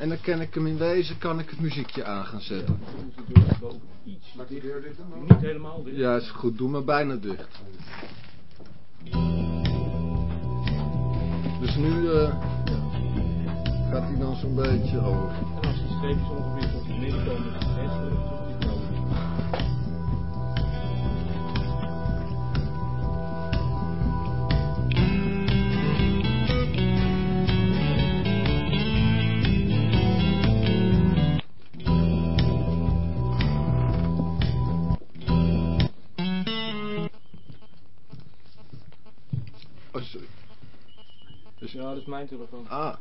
En dan kan ik hem in wezen, kan ik het muziekje aan gaan zetten. Iets. Die deur dan Niet helemaal dicht. Ja, is goed. Doe maar bijna dicht. Dus nu eh, gaat hij dan zo'n beetje over. En als de streepjes ongeveer tot het midden komen, dan dat is mijn telefoon. Ah,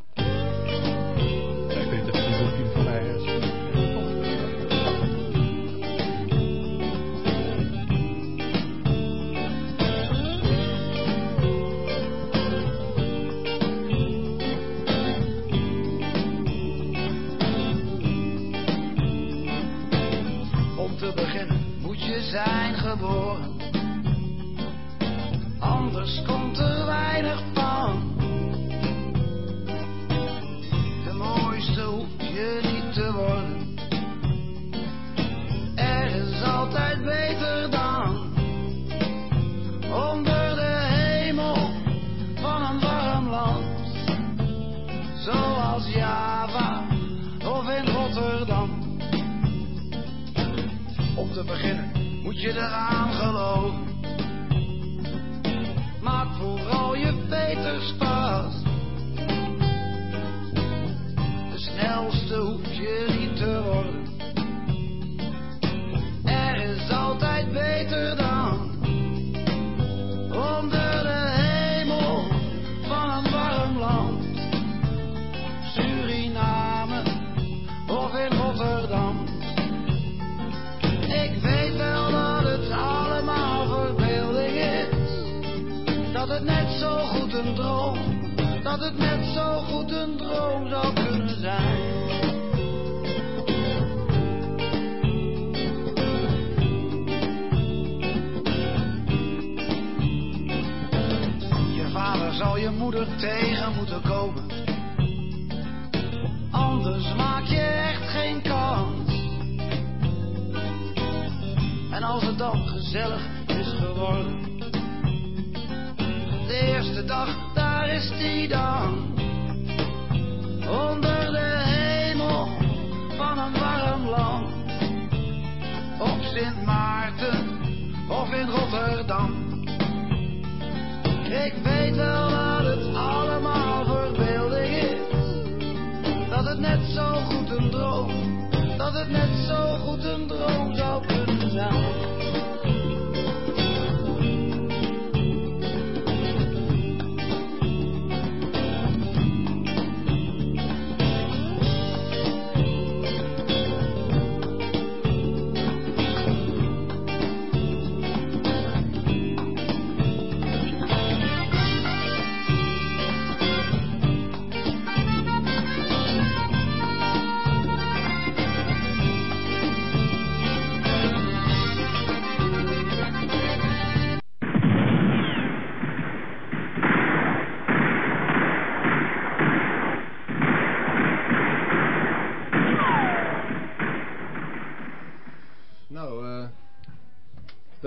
het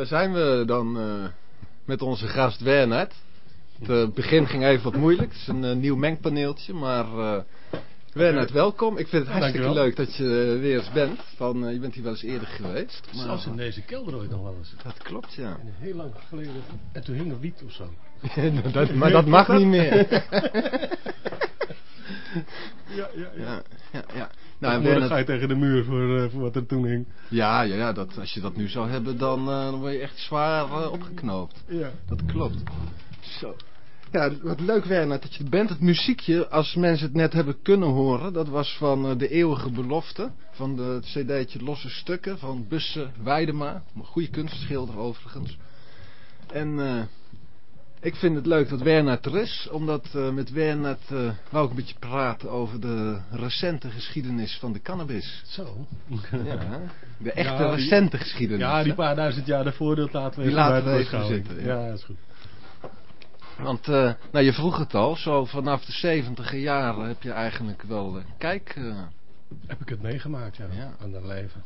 daar zijn we dan eh, met onze gast Wernert. Het eh, begin ging even wat moeilijk. Het is een eh, nieuw mengpaneeltje, maar Wernert, welkom. Ik vind het hartstikke dankjewel. leuk dat je weer eens bent. Van, je bent hier wel eens eerder geweest. Maar, Zelfs in deze kelder ooit nog wel eens. Dat klopt, ja. En heel lang geleden. En toen hing er wiet of zo. dat, maar dat mag niet meer. Ja, ja, ja. ja, ja. Nou, Nou, ga je tegen de muur voor, eh, voor wat er toen hing. ja, ja, ja dat, als je dat nu zou hebben, dan, eh, dan word je echt zwaar eh, opgeknoopt. Ja. Dat klopt. Zo. Ja, wat leuk Werner dat je bent. Het muziekje, als mensen het net hebben kunnen horen, dat was van De Eeuwige Belofte. Van de, het cd'tje Losse Stukken van Busse Weidema. Een goede kunstschilder overigens. En ik vind het leuk dat Wernert er is, omdat eh, met Wernert eh wou ik een beetje praten over de recente geschiedenis van de cannabis. Zo. Ja, de echte Ja, die- recente geschiedenis. Ja, die paar duizend jaar daarvoor, dat laten we Die even laten we buiten even zitten, ja. Ja, dat is goed. Want eh, nou, je vroeg het al, zo vanaf de 70 jaren heb je eigenlijk wel kijk. Heb ik het meegemaakt, ja, Ja. aan dat leven.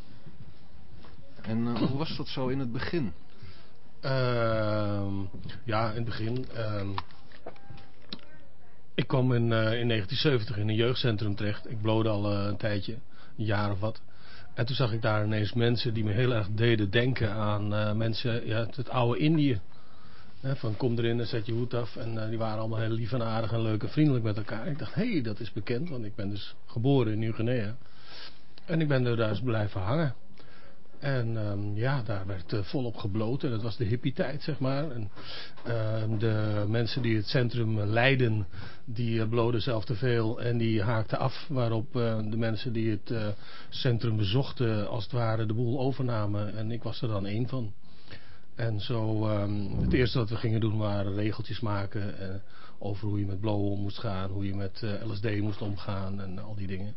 en hoe was dat zo in het begin? Ehm, ja, in het begin. ehm, ik kwam in, eh, in 1970 in een jeugdcentrum terecht. Ik blode al eh, een tijdje, een jaar of wat. En toen zag ik daar ineens mensen die me heel erg deden denken aan eh, mensen ja, het oude Indië. Van kom erin en zet je hoed af. En die waren allemaal heel lief en aardig en leuk en vriendelijk met elkaar. Ik dacht, hé, hey, dat is bekend, want ik ben dus geboren in Nieuw-Guinea. En ik ben er dus blijven hangen. En ehm, ja, daar werd eh, volop gebloten. Dat was de hippie-tijd, zeg maar. En ehm, de mensen die het centrum leidden, die uh, zelf te veel en die haakten af. Waarop de mensen die het centrum bezochten, als het ware, de boel overnamen. En ik was er dan één van. En zo, um, het eerste wat we gingen doen waren regeltjes maken over hoe je met blowen om moest gaan, hoe je met LSD moest omgaan en al die dingen.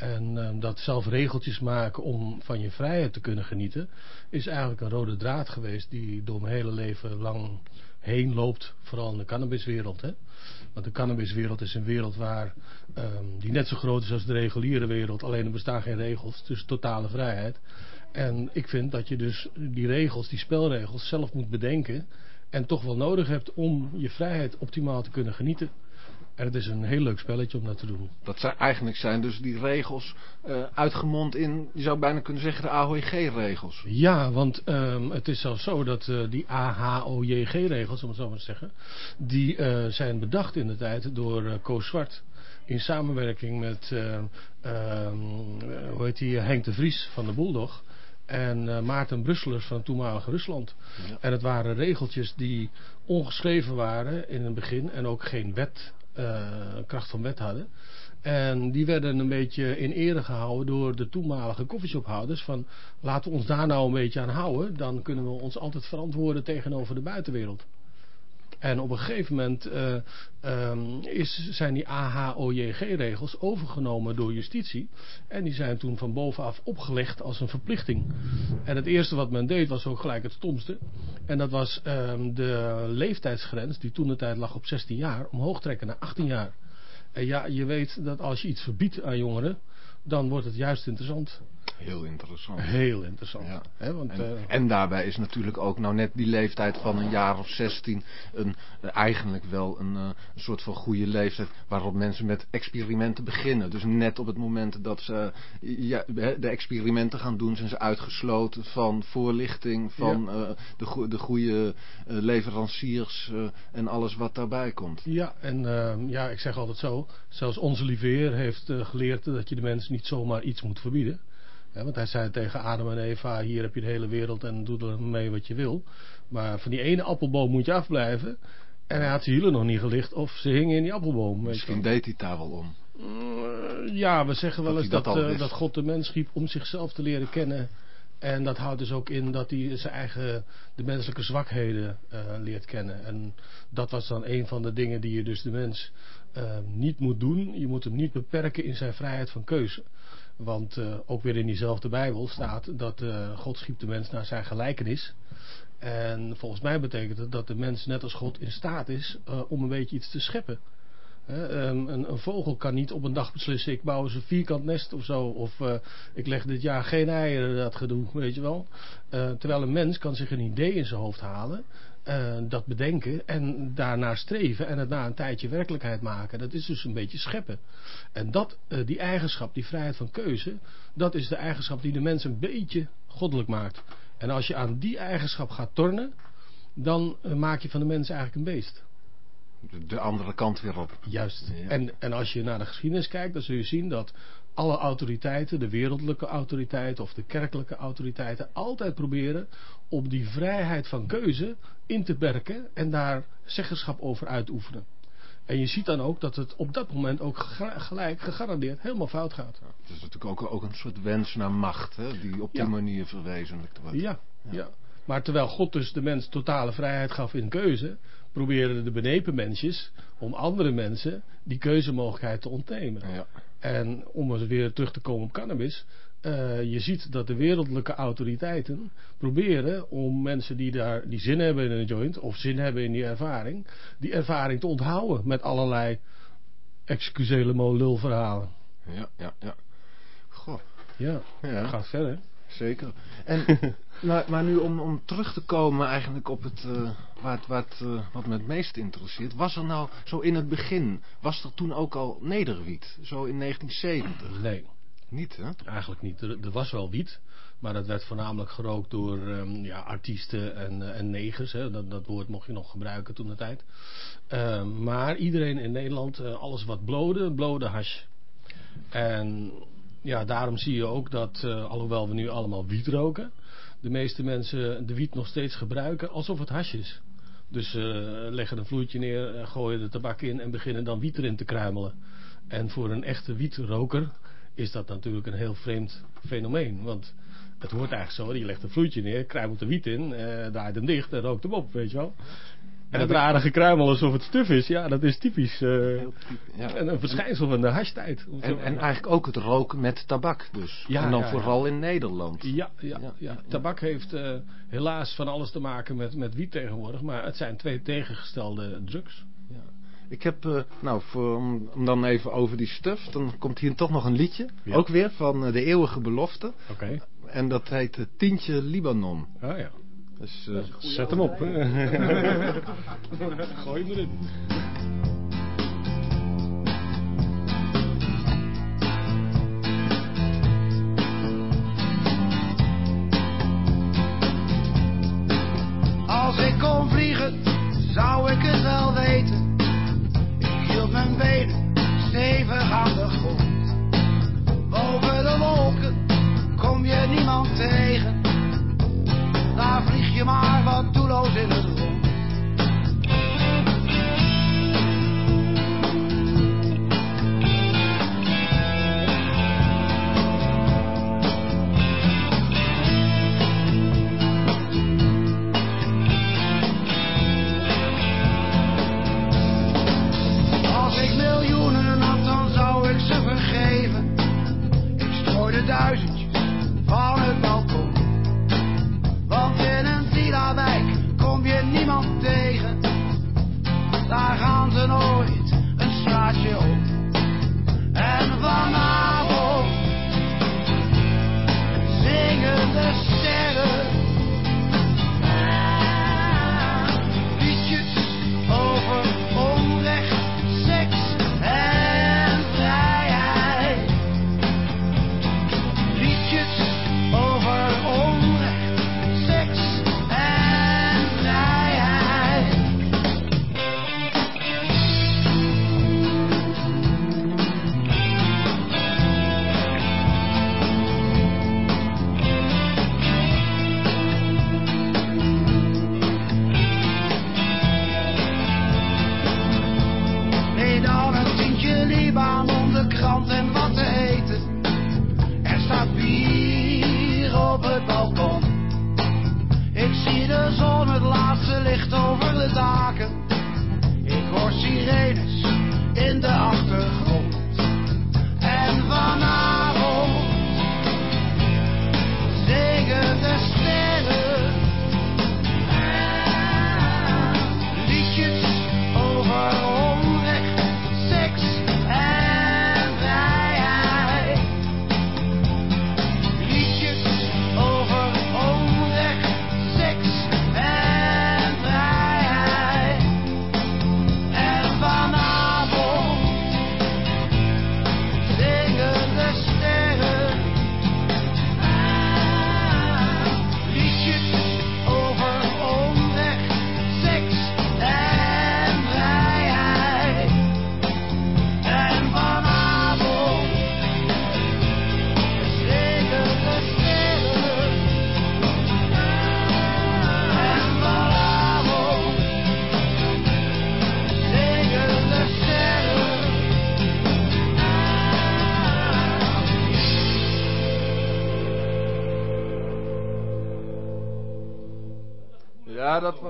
En um, dat zelf regeltjes maken om van je vrijheid te kunnen genieten, is eigenlijk een rode draad geweest die door mijn hele leven lang heen loopt, vooral in de cannabiswereld. Hè? Want de cannabiswereld is een wereld waar, um, die net zo groot is als de reguliere wereld, alleen er bestaan geen regels, dus totale vrijheid. En ik vind dat je dus die regels, die spelregels, zelf moet bedenken en toch wel nodig hebt om je vrijheid optimaal te kunnen genieten. En het is een heel leuk spelletje om dat te doen. Dat zijn, eigenlijk zijn dus die regels uh, uitgemond in, je zou bijna kunnen zeggen, de AOIG-regels. Ja, want um, het is zelfs zo dat uh, die AHOJG-regels, om het zo maar te zeggen, die uh, zijn bedacht in de tijd door Koos Zwart. In samenwerking met, hoe heet die, Henk de Vries van de Bulldog. En uh, Maarten Brusselers van het toenmalige Rusland. Ja. En het waren regeltjes die ongeschreven waren in het begin en ook geen wet, kracht van wet hadden. En die werden een beetje in ere gehouden door de toenmalige koffieshophouders. Van laten we ons daar nou een beetje aan houden. Dan kunnen we ons altijd verantwoorden tegenover de buitenwereld. En op een gegeven moment uh, um, is, zijn die AHOJG-regels overgenomen door justitie. En die zijn toen van bovenaf opgelegd als een verplichting. En het eerste wat men deed was ook gelijk het stomste. En dat was um, de leeftijdsgrens, die toen de tijd lag op 16 jaar, omhoog trekken naar 18 jaar. En ja, je weet dat als je iets verbiedt aan jongeren, dan wordt het juist interessant. Heel interessant. Heel interessant. Ja. He, want, en, uh, en, daarbij is natuurlijk ook nou net die leeftijd van een jaar of 16 een, uh, eigenlijk wel een, uh, een soort van goede leeftijd waarop mensen met experimenten beginnen. Dus net op het moment dat ze ja, de experimenten gaan doen zijn ze uitgesloten van voorlichting, van ja. de, go de goede leveranciers en alles wat daarbij komt. Ja, en ehm, ja, ik zeg altijd zo, zelfs onze lieve heer heeft geleerd dat je de mensen niet zomaar iets moet verbieden. Ja, want hij zei tegen Adam en Eva, hier heb je de hele wereld en doe er mee wat je wil. Maar van die ene appelboom moet je afblijven. En hij had zijn hielen nog niet gelicht of ze hingen in die appelboom. Misschien deed hij daar wel om. Uh, ja, we zeggen wel dat eens dat, dat, dat, uh, dat God de mens schiep om zichzelf te leren kennen. En dat houdt dus ook in dat hij zijn eigen, de menselijke zwakheden uh, leert kennen. En dat was dan een van de dingen die je dus de mens niet moet doen. Je moet hem niet beperken in zijn vrijheid van keuze. Want uh, ook weer in diezelfde Bijbel staat dat uh, God schiep de mens naar zijn gelijkenis. En volgens mij betekent het dat de mens net als God in staat is uh, om een beetje iets te scheppen. He, een, een, vogel kan niet op een dag beslissen, ik bouw eens een vierkant nest of zo. Of ik leg dit jaar geen eieren, dat gedoe, weet je wel. terwijl een mens kan zich een idee in zijn hoofd halen. Uh, dat bedenken en daarnaar streven en het na een tijdje werkelijkheid maken. Dat is dus een beetje scheppen. En dat, uh, die eigenschap, die vrijheid van keuze, dat is de eigenschap die de mens een beetje goddelijk maakt. En als je aan die eigenschap gaat tornen, dan uh, maak je van de mens eigenlijk een beest. De andere kant weer op. Juist. Ja. En, en als je naar de geschiedenis kijkt, dan zul je zien dat alle autoriteiten, de wereldlijke autoriteiten of de kerkelijke autoriteiten, altijd proberen om die vrijheid van keuze in te perken en daar zeggenschap over uitoefenen. En je ziet dan ook dat het op dat moment ook gelijk gegarandeerd helemaal fout gaat. Ja, het is natuurlijk ook, ook een soort wens naar macht, hè, die op die ja. manier verwezenlijkt wordt. Ja, ja. ja. Maar terwijl God dus de mens totale vrijheid gaf in keuze, probeerden de benepen mensjes om andere mensen die keuzemogelijkheid te ontnemen. Ja. En om eens weer terug te komen op cannabis. Eh, je ziet dat de wereldlijke autoriteiten proberen om mensen die daar die zin hebben in een joint of zin hebben in die ervaring, die ervaring te onthouden met allerlei excusele mo lulverhalen. Ja, ja, ja. Goh, Ja, ja, gaat verder. zeker. En, maar, maar nu om, om terug te komen eigenlijk op het, eh, waar het, eh, wat me het meest interesseert. Was er nou, zo in het begin, was er toen ook al nederwiet? Zo in 1970? Nee. Niet, hè? Eigenlijk niet. Er, er was wel wiet, maar dat werd voornamelijk gerookt door ehm, ja, artiesten en, eh, en negers. Hè. Dat, dat woord mocht je nog gebruiken toen de tijd. Ehm, maar iedereen in Nederland, eh, alles wat blode, blode hash. En ja, daarom zie je ook dat, eh, alhoewel we nu allemaal wiet roken, de meeste mensen de wiet nog steeds gebruiken alsof het hash is. Dus leggen een vloeitje neer, gooien de tabak in en beginnen dan wiet erin te kruimelen. En voor een echte wietroker is dat natuurlijk een heel vreemd fenomeen. Want het hoort eigenlijk zo, je legt een vloeitje neer, kruimelt de wiet in, eh, draait hem dicht en rookt hem op, weet je wel. En het rare gekruimel alsof het stuf is, ja, dat is typisch. eh, ja. een, een verschijnsel van de hashtijd. En, en eigenlijk ook het roken met tabak dus. Ja, en dan ja, ja. vooral in Nederland. Ja, ja, Ja, ja. ja. tabak heeft eh, helaas van alles te maken met, met wiet tegenwoordig. Maar het zijn twee tegengestelde drugs. Ik heb, eh, nou, voor, om, om dan even over die stuff, dan komt hier toch nog een liedje. Ja. Ook weer van eh, de eeuwige belofte. Oké. En dat heet eh, Tientje Libanon. Ah ja. Dus, Zet hem op. Gooi hem erin. Als ik kon vliegen, zou ik het wel weten. Mijn benen stevig aan de grond. Boven de wolken kom je niemand tegen. Daar vlieg je maar wat doelloos in het rond.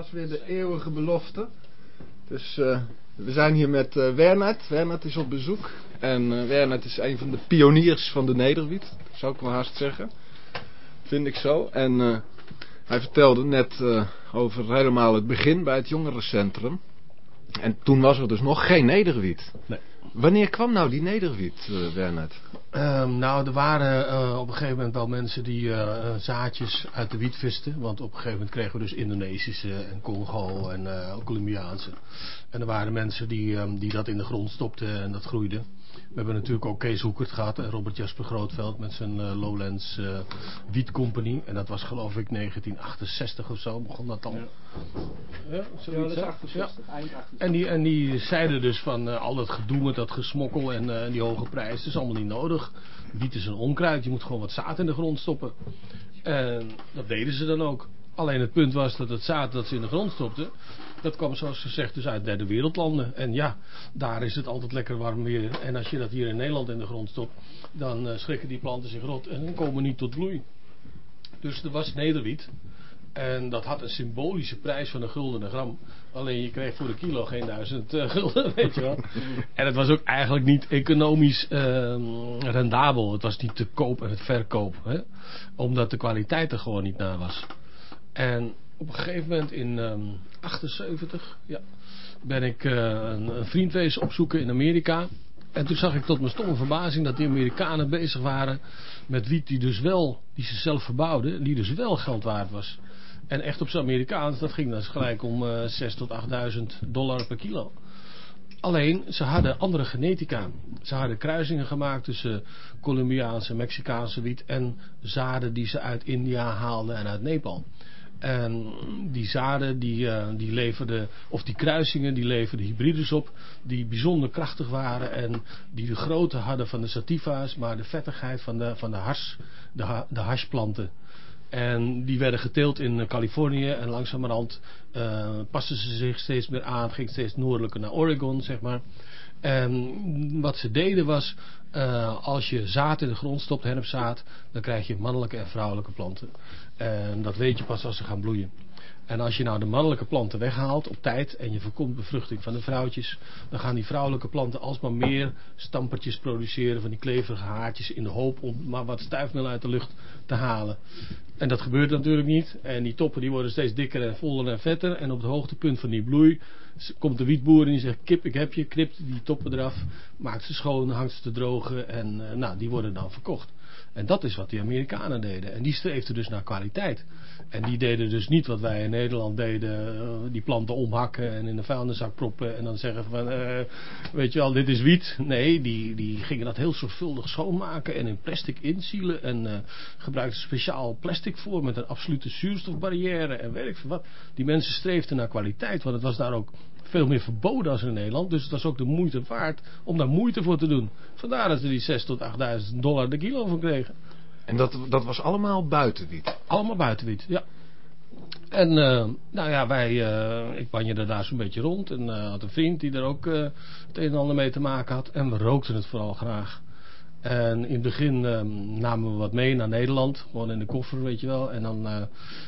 Was weer de eeuwige belofte. Dus eh, we zijn hier met eh Wernert. Wernert is op bezoek. En uh, Werner is een van de pioniers van de nederwiet. Zou ik wel haast zeggen. Vind ik zo. En uh, hij vertelde net uh, over helemaal het begin bij het jongerencentrum. En toen was er dus nog geen nederwiet. Nee. Wanneer kwam nou die nederwiet, uh, Werner? Um, nou, er waren uh, op een gegeven moment wel mensen die uh, zaadjes uit de wiet visten. Want op een gegeven moment kregen we dus Indonesische en Congo en Colombiaanse. En er waren mensen die, um, die dat in de grond stopten en dat groeide. We hebben natuurlijk ook Kees Hoekert gehad en Robert Jasper Grootveld met zijn uh, Lowlands uh, Wiet Company. En dat was geloof ik 1968 of zo, begon dat al. Ja, ja, ja dat is 68, ja. eind 68. En die, en die zeiden dus van uh, al dat gedoe met dat gesmokkel en die hoge prijs, dat is allemaal niet nodig. Wiet is een onkruid, je moet gewoon wat zaad in de grond stoppen. En dat deden ze dan ook. Alleen het punt was dat het zaad dat ze in de grond stopten, dat kwam zoals gezegd dus uit derde wereldlanden. En ja, daar is het altijd lekker warm weer. En als je dat hier in Nederland in de grond stopt, dan uh, schrikken die planten zich rot en komen niet tot bloei. Dus er was nederwiet. En dat had een symbolische prijs van een gulden een gram. Alleen je kreeg voor de kilo geen duizend uh, gulden, weet je wel. En het was ook eigenlijk niet economisch uh, rendabel. Het was niet te koop en het verkoop. Hè? Omdat de kwaliteit er gewoon niet naar was. En op een gegeven moment in um, 78 ja, ben ik uh, een, een vriendwezen opzoeken in Amerika. En toen zag ik tot mijn stomme verbazing dat die Amerikanen bezig waren met wiet die dus wel, die ze zelf verbouwden, die dus wel geld waard was. En echt op zijn Amerikaans, dat ging dan gelijk om uh, 6 tot 8000 dollar per kilo. Alleen, ze hadden andere genetica. Ze hadden kruisingen gemaakt tussen Colombiaanse Mexicaanse wiet en zaden die ze uit India haalden en uit Nepal. En die zaden die, uh, die leverden, of die kruisingen, die leverden hybrides op die bijzonder krachtig waren en die de grootte hadden van de sativa's, maar de vettigheid van de, van de hars, de, de hashplanten. En die werden geteeld in Californië en langzamerhand uh, pasten ze zich steeds meer aan, ging steeds noordelijker naar Oregon, zeg maar. En wat ze deden was, als je zaad in de grond stopt, hennepzaad, dan krijg je mannelijke en vrouwelijke planten. En dat weet je pas als ze gaan bloeien. En als je nou de mannelijke planten weghaalt op tijd en je voorkomt bevruchting van de vrouwtjes, dan gaan die vrouwelijke planten alsmaar meer stampertjes produceren van die kleverige haartjes in de hoop om maar wat stuifmeel uit de lucht te halen. En dat gebeurt natuurlijk niet. En die toppen die worden steeds dikker en voller en vetter. En op het hoogtepunt van die bloei komt de wietboer en die zegt kip ik heb je, knipt die toppen eraf, maakt ze schoon, hangt ze te drogen en uh, nou die worden dan verkocht. En dat is wat die Amerikanen deden. En die streefden dus naar kwaliteit. En die deden dus niet wat wij in Nederland deden. Uh, die planten omhakken en in de vuilniszak proppen. En dan zeggen van, uh, weet je wel, dit is wiet. Nee, die, die gingen dat heel zorgvuldig schoonmaken en in plastic inzielen. En uh, gebruikten speciaal plastic voor met een absolute zuurstofbarrière en van wat. Die mensen streefden naar kwaliteit. Want het was daar ook veel meer verboden als in Nederland. Dus het was ook de moeite waard om daar moeite voor te doen. Vandaar dat ze die 6 tot 8.000 dollar de kilo van kregen. En dat, dat was allemaal buitenwiet? Allemaal buitenwiet, ja. En uh, nou ja, wij, uh, ik banjerde daar zo'n beetje rond. En uh, had een vriend die er ook het een en ander mee te maken had. En we rookten het vooral graag. En in het begin um, namen we wat mee naar Nederland. Gewoon in de koffer, weet je wel. En dan uh,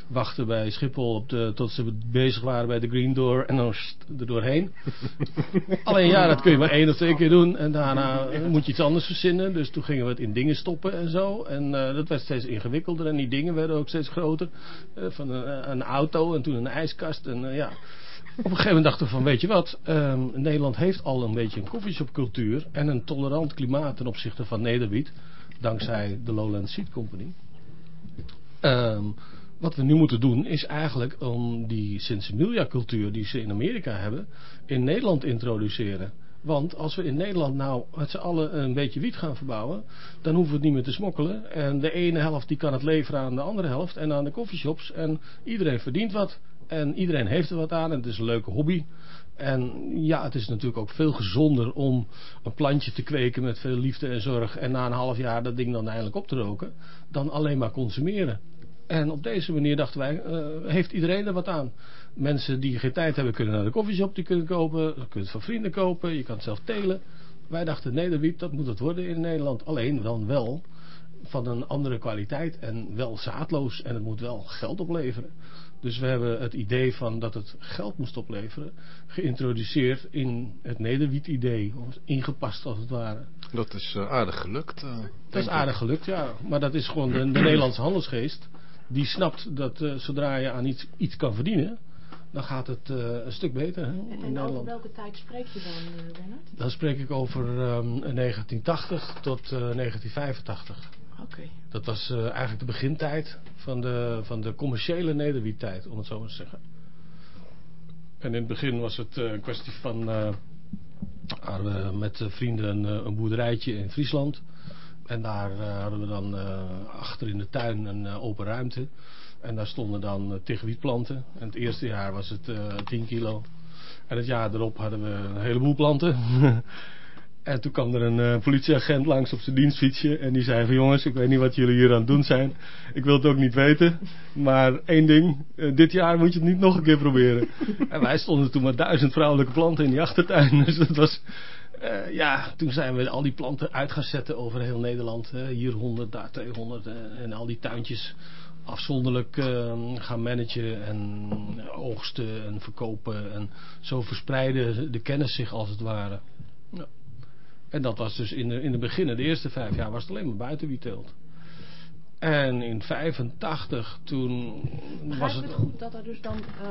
wachten bij Schiphol op de, tot ze bezig waren bij de Green Door. En dan st, er doorheen. Alleen ja, dat kun je maar één of twee keer doen. En daarna moet je iets anders verzinnen. Dus toen gingen we het in dingen stoppen en zo. En uh, dat werd steeds ingewikkelder. En die dingen werden ook steeds groter. Uh, van een, een, auto en toen een ijskast. En ja... Op een gegeven moment dachten we van, weet je wat, um, Nederland heeft al een beetje een koffieshopcultuur en een tolerant klimaat ten opzichte van Nederwiet, dankzij de Lowland Seed Company. Um, wat we nu moeten doen is eigenlijk om die Sensimilia cultuur die ze in Amerika hebben, in Nederland introduceren. Want als we in Nederland nou met z'n allen een beetje wiet gaan verbouwen, dan hoeven we het niet meer te smokkelen. En de ene helft die kan het leveren aan de andere helft en aan de koffieshops. En iedereen verdient wat. En iedereen heeft er wat aan en het is een leuke hobby. En ja, het is natuurlijk ook veel gezonder om een plantje te kweken met veel liefde en zorg. En na een half jaar dat ding dan eindelijk op te roken. Dan alleen maar consumeren. En op deze manier dachten wij, uh, heeft iedereen er wat aan. Mensen die geen tijd hebben kunnen naar de koffieshop die kunnen kopen. Je kunt het van vrienden kopen, je kan het zelf telen. Wij dachten, nee, dat moet het worden in Nederland. Alleen dan wel van een andere kwaliteit en wel zaadloos en het moet wel geld opleveren. Dus we hebben het idee van dat het geld moest opleveren geïntroduceerd in het nederwiet-idee, of ingepast als het ware. Dat is eh, aardig gelukt. eh, Dat is aardig gelukt, ja. Maar dat is gewoon de, de Nederlandse handelsgeest. Die snapt dat eh, zodra je aan iets, iets kan verdienen, dan gaat het eh, een stuk beter hè, in En over welke tijd spreek je dan, eh, Bernard? Dan spreek ik over ehm, 1980 tot eh, 1985. Dat was eh, eigenlijk de begintijd van de, van de commerciële nederwiettijd, om het zo maar te zeggen. En in het begin was het eh, een kwestie van... hadden we met vrienden een, een boerderijtje in Friesland. En daar hadden we dan achter in de tuin een open ruimte. En daar stonden dan uh, tig wietplanten. En het eerste jaar was het eh 10 kilo. En het jaar erop hadden we een heleboel planten. En toen kwam er een eh, politieagent langs op zijn dienstfietsje. En die zei van jongens, ik weet niet wat jullie hier aan het doen zijn. Ik wil het ook niet weten. Maar één ding, eh, dit jaar moet je het niet nog een keer proberen. en wij stonden toen met duizend vrouwelijke planten in die achtertuin. Dus dat was... eh, ja, toen zijn we al die planten uit gaan zetten over heel Nederland. hier 100, daar 200. eh, en al die tuintjes afzonderlijk gaan managen en oogsten en verkopen. En zo verspreiden de kennis zich als het ware. Ja. En dat was dus in de, in de beginnen, de eerste vijf jaar, was het alleen maar buitenwietteelt. En in 85 toen was Begrijp het... het goed dat er dus dan... eh,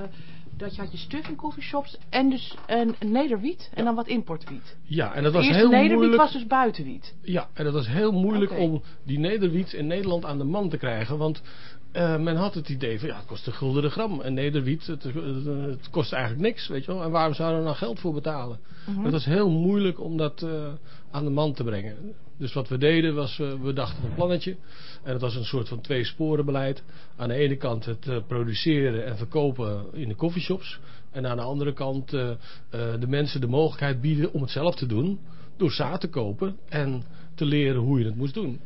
dat je had je stuf in coffeeshops en dus een nederwiet en dan wat importwiet. Ja, en dat was heel nederwiet moeilijk. was dus buitenwiet. Ja, en dat was heel moeilijk om die nederwiet in Nederland aan de man te krijgen. Want eh, men had het idee van ja, het kost een gulden de gram. En nederwiet, het, het, het kost eigenlijk niks, weet je wel. En waarom zouden we nou geld voor betalen? Mhm. Het was heel moeilijk om dat eh, aan de man te brengen. Dus wat we deden was, we dachten een plannetje. En dat was een soort van twee sporen beleid. Aan de ene kant het eh, produceren en verkopen in de coffeeshops. En aan de andere kant de mensen de mogelijkheid bieden om het zelf te doen. Door zaad te kopen en te leren hoe je het moest doen.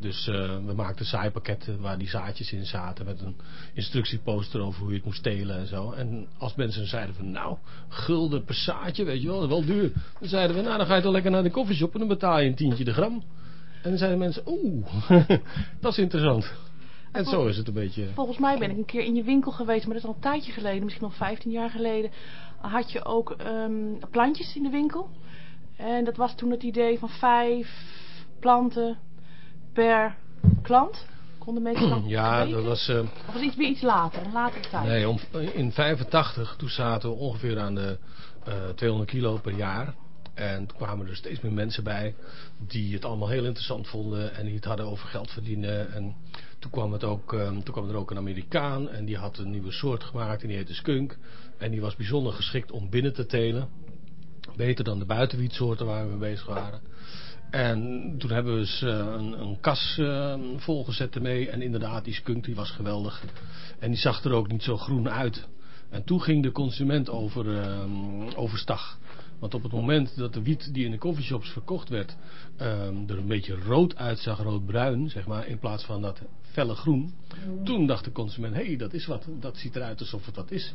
Dus eh, we maakten zaaipakketten waar die zaadjes in zaten met een instructieposter over hoe je het moest telen en zo. En als mensen zeiden van nou, gulden per zaadje, weet je wel, wel duur. Dan zeiden we, nou dan ga je toch lekker naar de koffieshop en dan betaal je een tientje de gram. En dan zeiden mensen, oeh, dat is interessant. En zo is het een beetje. Volgens mij ben ik een keer in je winkel geweest, maar dat is al een tijdje geleden, misschien nog 15 jaar geleden. Had je ook ehm, plantjes in de winkel. En dat was toen het idee van vijf planten per klant. Konden mensen dan Ja, dat was... eh, Of was het iets weer iets later, een latere tijd? Nee, om, in 85 toen zaten we ongeveer aan de eh 200 kilo per jaar. En toen kwamen er steeds meer mensen bij die het allemaal heel interessant vonden en die het hadden over geld verdienen. En toen kwam, het ook, eh, toen kwam er ook een Amerikaan en die had een nieuwe soort gemaakt en die heette skunk. En die was bijzonder geschikt om binnen te telen. Beter dan de buitenwietsoorten waar we mee bezig waren. En toen hebben we eens eh, een, een kas eh, volgezet ermee. En inderdaad, die skunk die was geweldig. En die zag er ook niet zo groen uit. En toen ging de consument over, eh, overstag. Want op het moment dat de wiet die in de coffeeshops verkocht werd... eh, er een beetje rood uitzag, roodbruin, zeg maar... in plaats van dat felle groen... toen dacht de consument, hé, hey, dat is wat. Dat ziet eruit alsof het wat is.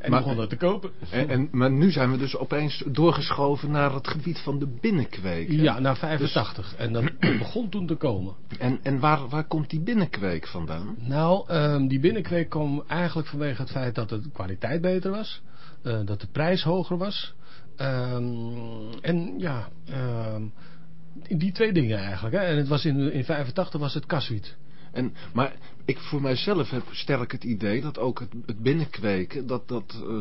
En Maar- begon dat te kopen. En, en, maar nu zijn we dus opeens doorgeschoven naar het gebied van de binnenkweek. hè? Ja, naar 85. En dat begon toen te komen. En, en waar, waar komt die binnenkweek vandaan? Nou, ehm, die binnenkweek kwam eigenlijk vanwege het feit dat de kwaliteit beter was. eh, dat de prijs hoger was. Ehm, en ja, ehm, die twee dingen eigenlijk. Hè. En het was in, in 85 was het kaswiet. En, maar ik voor mijzelf heb sterk het idee dat ook het, het binnenkweken, dat dat eh,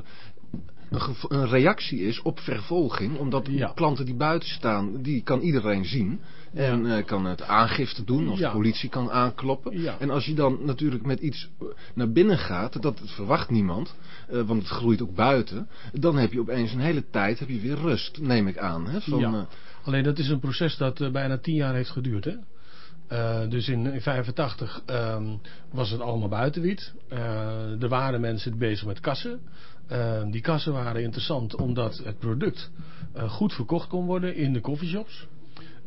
een, een reactie is op vervolging. Omdat Ja. planten die buiten staan, die kan iedereen zien. En eh, kan het aangifte doen of Ja. de politie kan aankloppen. Ja. En als je dan natuurlijk met iets eh, naar binnen gaat, dat verwacht niemand. want het groeit ook buiten. Dan heb je opeens een hele tijd heb je weer rust, neem ik aan. Hè, van, Alleen dat is een proces dat bijna tien jaar heeft geduurd. Hè? Eh, dus in, in 85 ehm, was het allemaal buitenwiet. Eh, er waren mensen bezig met kassen. Eh, die kassen waren interessant omdat het product goed verkocht kon worden in de coffeeshops.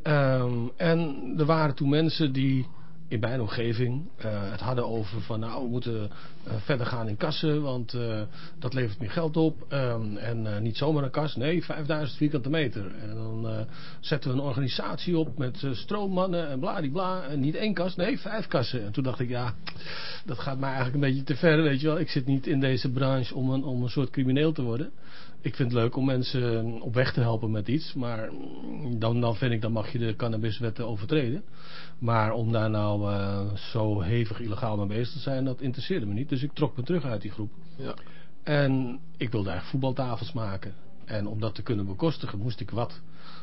Ehm, en er waren toen mensen die in mijn omgeving eh, het hadden over van nou we moeten eh, verder gaan in kassen, want eh, dat levert meer geld op. Ehm, en niet zomaar een kas, nee 5000 vierkante meter. En dan zetten we een organisatie op met stroommannen en bladibla. En niet één kas, nee vijf kassen. En toen dacht ik ja, dat gaat mij eigenlijk een beetje te ver, weet je wel. Ik zit niet in deze branche om een, om een soort crimineel te worden. Ik vind het leuk om mensen op weg te helpen met iets. Maar dan, dan vind ik, dan mag je de cannabiswetten overtreden. Maar om daar nou eh, zo hevig illegaal mee bezig te zijn, dat interesseerde me niet. Dus ik trok me terug uit die groep. Ja. En ik wilde eigenlijk voetbaltafels maken. En om dat te kunnen bekostigen moest ik wat.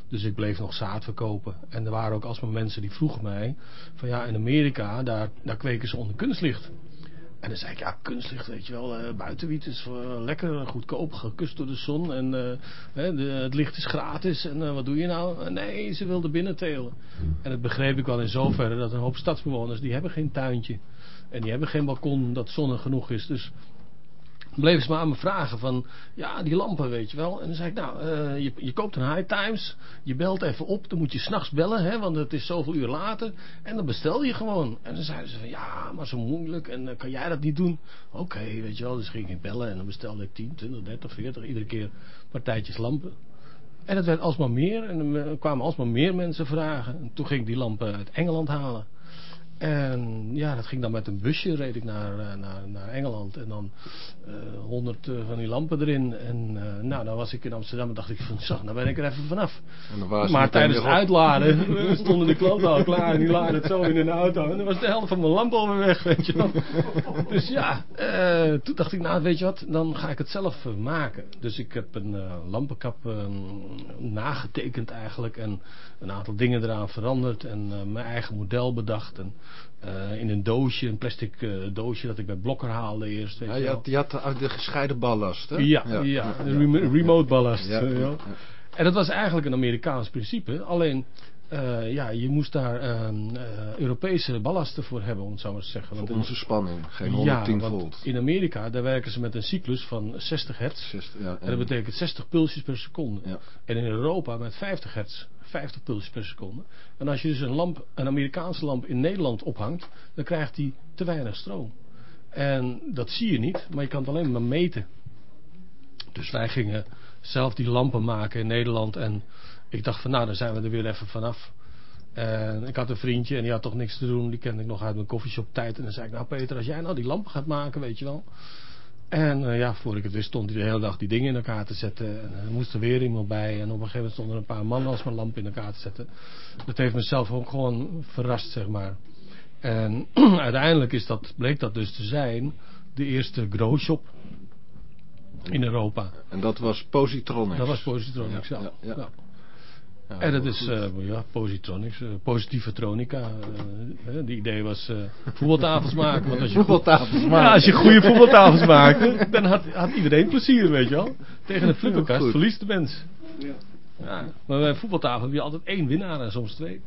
Dus ik bleef nog zaad verkopen. En er waren ook alsmaar mensen die vroegen mij... van ja, in Amerika, daar, daar kweken ze onder kunstlicht. En dan zei ik, ja, kunstlicht, weet je wel, eh, buitenwiet is eh, lekker, goedkoop, gekust door de zon. En eh, het licht is gratis. En wat doe je nou? Nee, ze wilden binnen telen. En dat begreep ik wel in zoverre dat een hoop stadsbewoners, die hebben geen tuintje. En die hebben geen balkon dat zonnig genoeg is. Dus bleven ze maar aan me vragen van, ja, die lampen, weet je wel. En dan zei ik, nou, eh, je, je koopt een High Times, je belt even op, dan moet je s'nachts bellen, hè, want het is zoveel uur later. En dan bestel je gewoon. En dan zeiden ze van, ja, maar zo moeilijk, en eh, kan jij dat niet doen? Oké, weet je wel, dus ging ik bellen en dan bestelde ik 10, 20, 30, 40, iedere keer partijtjes lampen. En het werd alsmaar meer, en er kwamen alsmaar meer mensen vragen. En toen ging ik die lampen uit Engeland halen. En ja, dat ging dan met een busje, reed ik naar, eh, naar, naar Engeland. En dan honderd van die lampen erin. En eh, nou, dan was ik in Amsterdam en dacht ik van, zo, nou ben ik er even vanaf. Maar tijdens het uitladen stonden de klanten al klaar en die laden het zo in een auto. En dan was de helft van mijn lamp alweer weg, weet je wel. Dus ja, eh, toen dacht ik, nou weet je wat, dan ga ik het zelf eh, maken. Dus ik heb een eh, lampenkap eh, nagetekend eigenlijk en een aantal dingen eraan veranderd en eh, mijn eigen model bedacht. En eh, in een doosje, een plastic eh, doosje dat ik bij Blokker haalde eerst. Weet Ja, je had, je had de, de gescheiden ballast, hè? Ja, ja, de remo- remote ballast. Ja, eh. En dat was eigenlijk een Amerikaans principe. Alleen, eh, ja, je moest daar ehm, eh, Europese ballasten voor hebben, om het zo maar te zeggen. Voor Want in- onze spanning, geen ja, 110 want volt. in Amerika, daar werken ze met een cyclus van 60 hertz. Zes- ja, En dat betekent 60 pulsjes per seconde. En in Europa met 50 hertz, 50 pulsjes per seconde. En als je dus een lamp, een Amerikaanse lamp in Nederland ophangt, dan krijgt die te weinig stroom. En dat zie je niet, maar je kan het alleen maar meten. Dus wij gingen zelf die lampen maken in Nederland. En ik dacht van nou, dan zijn we er weer even vanaf. En ik had een vriendje en die had toch niks te doen. Die kende ik nog uit mijn koffieshop tijd. En dan zei ik, nou Peter, als jij nou die lampen gaat maken, weet je wel. En eh, ja, voor ik het wist stond hij de hele dag die dingen in elkaar te zetten. En er moest er weer iemand bij. En op een gegeven moment stonden er een paar mannen als mijn lamp in elkaar te zetten. Dat heeft mezelf ook gewoon verrast, zeg maar. En uiteindelijk is dat, bleek dat dus te zijn de eerste grow shop in Europa. En dat was Positronics. Dat was Positronics, ja. Ja, ja, ja. Ja. En dat is eh, ja, Positronics, eh, positieve tronica. eh, eh, die idee was eh, voetbaltafels maken. Want als je Voetbaltafels Ja, maken. als je goede voetbaltafels maakt, dan had, had iedereen plezier, weet je wel. Tegen een flipperkast verliest de mens. Ja, maar bij een voetbaltafel heb je altijd één winnaar en soms twee.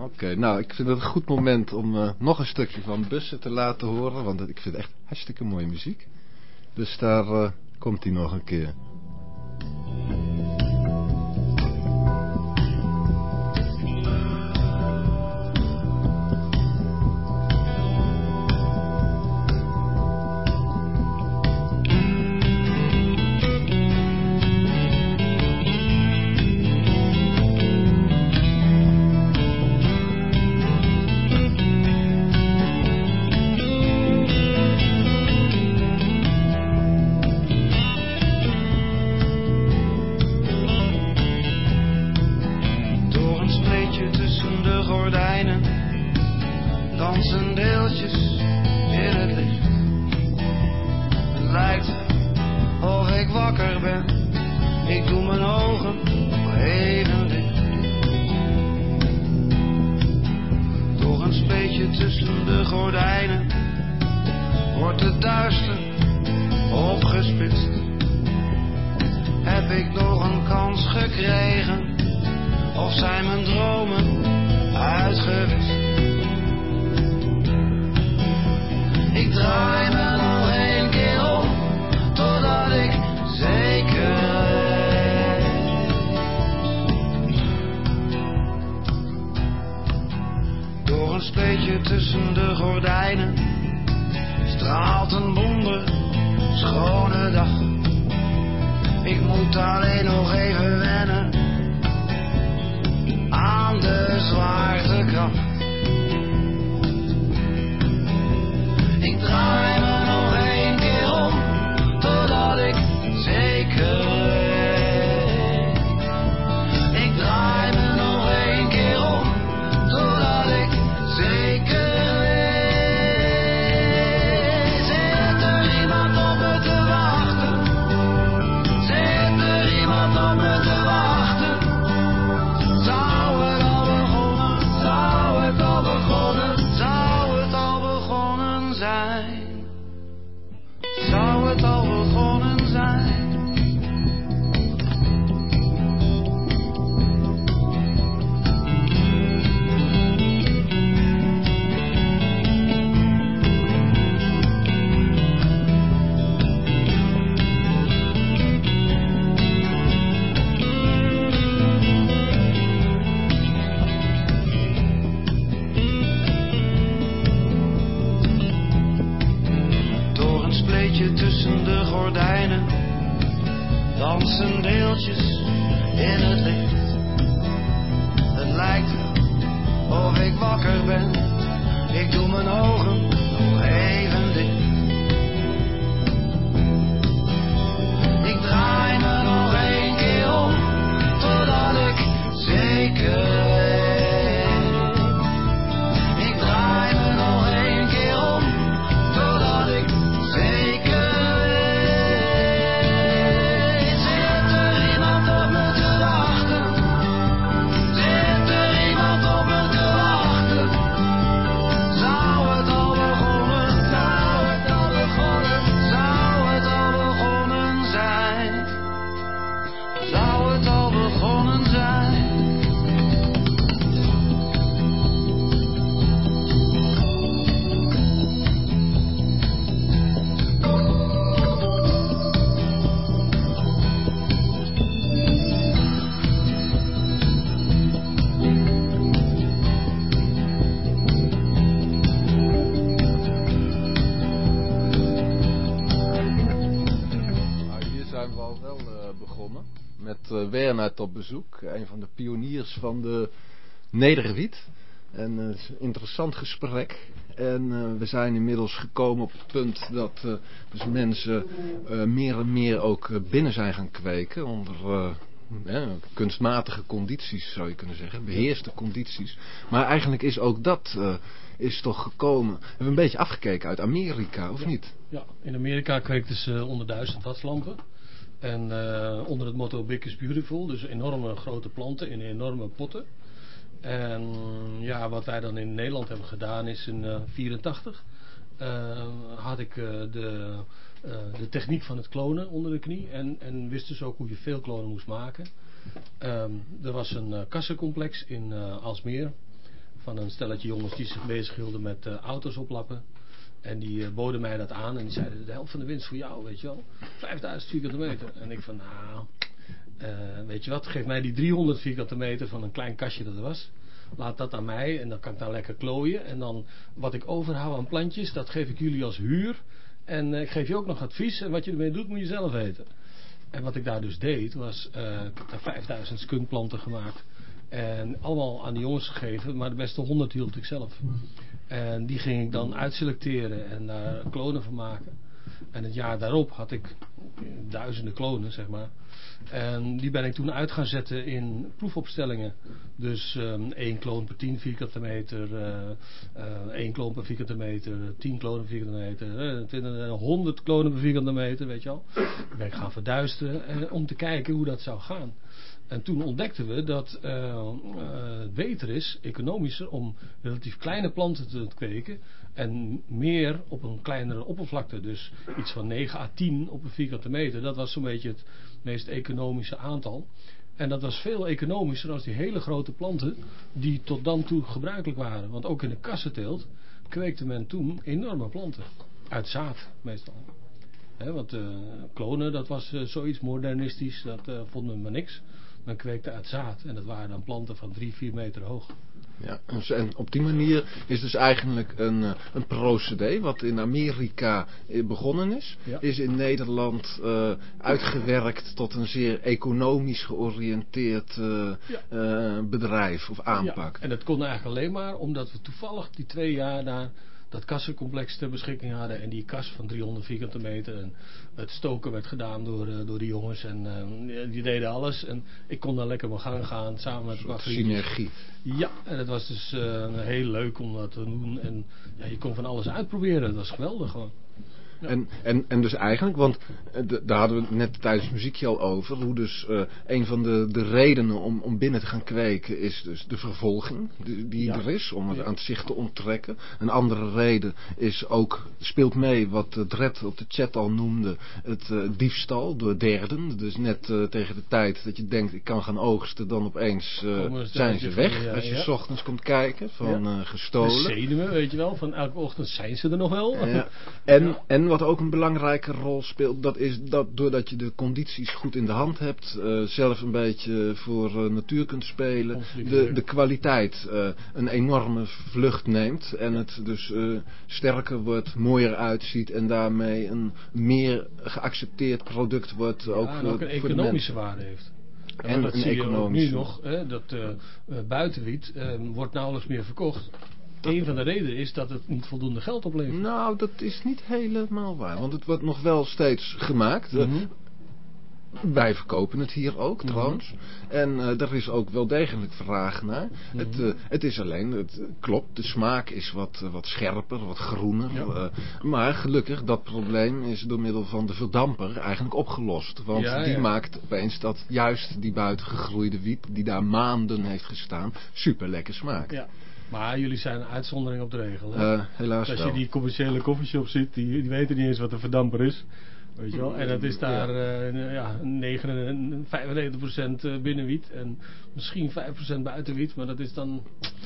Oké, nou, ik vind het een goed moment om eh, nog een stukje van Bussen te laten horen. Want ik vind het echt hartstikke mooie muziek. Dus daar komt hij nog een keer. Op bezoek. Een van de pioniers van de Nederwiet. En eh, het is een interessant gesprek. En eh, we zijn inmiddels gekomen op het punt dat eh, dus mensen meer en meer ook binnen zijn gaan kweken. Onder eh, kunstmatige condities zou je kunnen zeggen. Beheerste condities. Maar eigenlijk is ook dat is toch gekomen. We hebben een beetje afgekeken uit Amerika, of niet? Ja, in Amerika kweekten ze onder duizend. En eh, onder het motto Big is Beautiful. Dus enorme grote planten in enorme potten. En ja, wat wij dan in Nederland hebben gedaan is in 1984 had ik eh, de, eh, de techniek van het klonen onder de knie. En, en wist dus ook hoe je veel klonen moest maken. Ehm, er was een eh, kassencomplex in eh Alsmeer. Van een stelletje jongens die zich bezighielden met eh, auto's oplappen. En die eh, boden mij dat aan en die zeiden de helft van de winst voor jou, weet je wel. 5000 vierkante meter. En ik van nou, eh, weet je wat, geef mij die 300 vierkante meter van een klein kastje dat er was. Laat dat aan mij en dan kan ik daar lekker klooien. En dan wat ik overhoud aan plantjes, dat geef ik jullie als huur. En eh, ik geef je ook nog advies. En wat je ermee doet, moet je zelf weten. En wat ik daar dus deed, was, eh, ik heb daar 5000 skunkplanten gemaakt. En allemaal aan de jongens gegeven, maar de beste 100 hield ik zelf. En die ging ik dan uitselecteren en daar klonen van maken. En het jaar daarop had ik duizenden klonen, zeg maar. En die ben ik toen uit gaan zetten in proefopstellingen. Dus ehm, één kloon per 10 vierkante meter, eh, eh, één kloon per vierkante meter, 10 klonen per vierkante meter, eh, 20, eh, 100 klonen per vierkante meter, weet je. Die ben ik gaan verduisteren eh, om te kijken hoe dat zou gaan. En toen ontdekten we dat eh, eh, het beter is, economischer, om relatief kleine planten te kweken. En meer op een kleinere oppervlakte. Dus iets van 9 à 10 op een vierkante meter. Dat was zo'n beetje het meest economische aantal. En dat was veel economischer dan die hele grote planten die tot dan toe gebruikelijk waren. Want ook in de kassenteelt kweekte men toen enorme planten. Uit zaad meestal. Want eh, klonen, dat was zoiets modernistisch, dat eh, vond men maar niks. Men kweekte uit zaad en dat waren dan planten van drie, vier meter hoog. Ja, dus- en op die manier is dus eigenlijk een, eh, een procedé wat in Amerika eh, begonnen is, Ja. is in Nederland eh, uitgewerkt tot een zeer economisch georiënteerd bedrijf of aanpak. Ja, en dat kon eigenlijk alleen maar omdat we toevallig die twee jaar daar dat kassencomplex ter beschikking hadden. En die kas van 300 vierkante meter. En het stoken werd gedaan door, eh, door die jongens. En eh, die deden alles. En ik kon daar lekker mijn gang gaan samen met Een vrienden. synergie. Ja, en het was dus eh, heel leuk om dat te doen. En ja, je kon van alles uitproberen. Dat was geweldig gewoon. Ja. En, en, en dus eigenlijk, want eh, daar hadden we het net tijdens het muziekje al over, hoe dus eh, een van de, de redenen om, om binnen te gaan kweken is dus de vervolging die, die Ja. er is, om het aan het zicht te onttrekken. Een andere reden is ook, speelt mee wat Dred op de chat al noemde, het eh, diefstal door derden. Dus net tegen de tijd dat je denkt ik kan gaan oogsten, dan opeens zijn ze weg ja, als je s ochtends komt kijken van eh, De gestolen. zenuwen, weet je wel. Van elke ochtend zijn ze er nog wel. En, Ja. En wat ook een belangrijke rol speelt, dat is dat doordat je de condities goed in de hand hebt, eh, zelf een beetje voor eh, natuur kunt spelen, de, de kwaliteit eh, een enorme vlucht neemt en het dus sterker wordt, mooier uitziet en daarmee een meer geaccepteerd product wordt ook, en ook een voor economische waarde heeft. En En dat een zie je ook nu nog, hè, dat buitenwiet wordt nauwelijks meer verkocht. Een van de redenen is dat het niet voldoende geld oplevert. Nou, dat is niet helemaal waar, want het wordt nog wel steeds gemaakt. Eh, Mhm. Wij verkopen het hier ook Mhm. trouwens. En eh daar is ook wel degelijk vraag naar. het, Mhm. eh, het is alleen, het eh, klopt, de smaak is wat, eh, wat scherper, wat groener. Ja. eh, maar gelukkig, dat probleem is door middel van de verdamper eigenlijk opgelost. Want Ja, die ja. maakt opeens dat juist die buitengegroeide wiet, die daar maanden heeft gestaan, super lekker smaakt. Ja. Maar jullie zijn een uitzondering op de regel. Hè? Eh, helaas Als wel. je die commerciële koffieshop ziet, die, die weten niet eens wat een verdamper is. Weet je wel? En dat is daar eh, ja, 9, 95% eh, binnenwiet en misschien 5% buitenwiet, maar dat is dan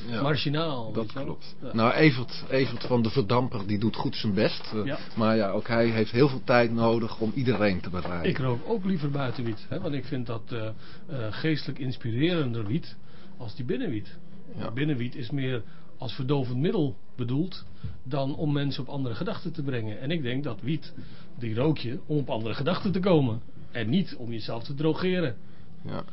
Ja. marginaal. Dat klopt. Ja. Nou, Evert, Evert van de Verdamper, die doet goed zijn best. Eh, Ja. Maar ja, ook hij heeft heel veel tijd nodig om iedereen te bereiken. Ik rook ook liever buitenwiet, hè, want ik vind dat eh, eh, geestelijk inspirerender wiet als die binnenwiet. Ja. Binnenwiet is meer als verdovend middel bedoeld dan om mensen op andere gedachten te brengen. En ik denk dat wiet, die rook je om op andere gedachten te komen. En niet om jezelf te drogeren. Ja.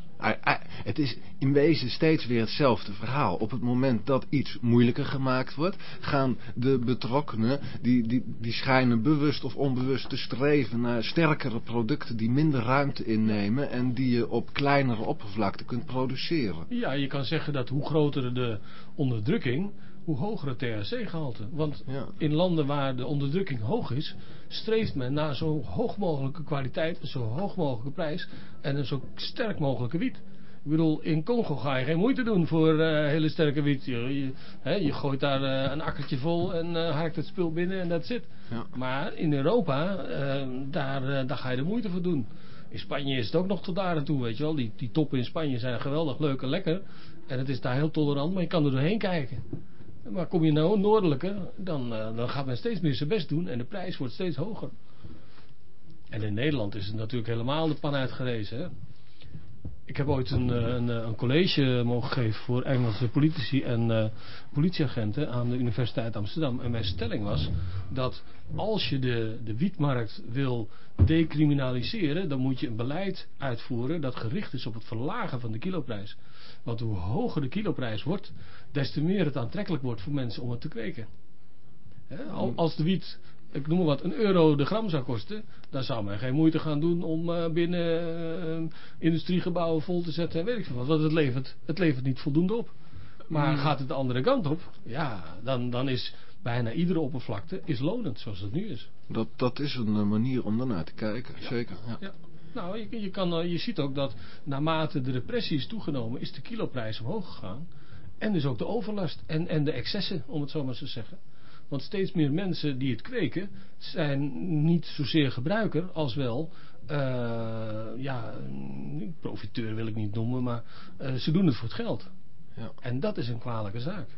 Het is in wezen steeds weer hetzelfde verhaal. Op het moment dat iets moeilijker gemaakt wordt, gaan de betrokkenen, die, die, die schijnen bewust of onbewust te streven naar sterkere producten die minder ruimte innemen en die je op kleinere oppervlakte kunt produceren. Ja, je kan zeggen dat hoe groter de onderdrukking, hoe hoger het THC-gehalte. Want Ja. in landen waar de onderdrukking hoog is, streeft men naar zo hoog mogelijke kwaliteit, een zo hoog mogelijke prijs en een zo sterk mogelijke wiet. Ik bedoel, in Congo ga je geen moeite doen voor eh, hele sterke wiet. Je, je, hè, je gooit daar eh, een akkertje vol en eh haakt het spul binnen en dat zit. Ja. Maar in Europa, daar, daar ga je de moeite voor doen. In Spanje is het ook nog tot daar en toe, weet je wel. Die, die toppen in Spanje zijn geweldig leuk en lekker. En het is daar heel tolerant, maar je kan er doorheen kijken. Maar kom je nou noordelijker, dan, eh, dan gaat men steeds meer zijn best doen en de prijs wordt steeds hoger. En in Nederland is het natuurlijk helemaal de pan uitgerezen. Ik heb ooit een, eh, een, eh, een college mogen geven voor Engelse politici en eh, politieagenten aan de Universiteit Amsterdam. En mijn stelling was dat als je de, de wietmarkt wil decriminaliseren, dan moet je een beleid uitvoeren dat gericht is op het verlagen van de kiloprijs. Want hoe hoger de kiloprijs wordt, des te meer het aantrekkelijk wordt voor mensen om het te kweken. Als de wiet, ik noem maar wat, een euro de gram zou kosten, dan zou men geen moeite gaan doen om eh, binnen eh, industriegebouwen vol te zetten en weet ik veel wat. Want het levert, het levert niet voldoende op. Maar gaat het de andere kant op, ja, dan, dan is bijna iedere oppervlakte is lonend, zoals het nu is. Dat, dat is een eh, manier om daarnaar te kijken, zeker. Ja. Ja. Nou, je, je, kan, je ziet ook dat naarmate de repressie is toegenomen, is de kiloprijs omhoog gegaan. En dus ook de overlast en, en de excessen, om het zo maar eens te zeggen. Want steeds meer mensen die het kweken, zijn niet zozeer gebruiker als wel, eh, ja, profiteur wil ik niet noemen, maar eh, ze doen het voor het geld. Ja. En dat is een kwalijke zaak.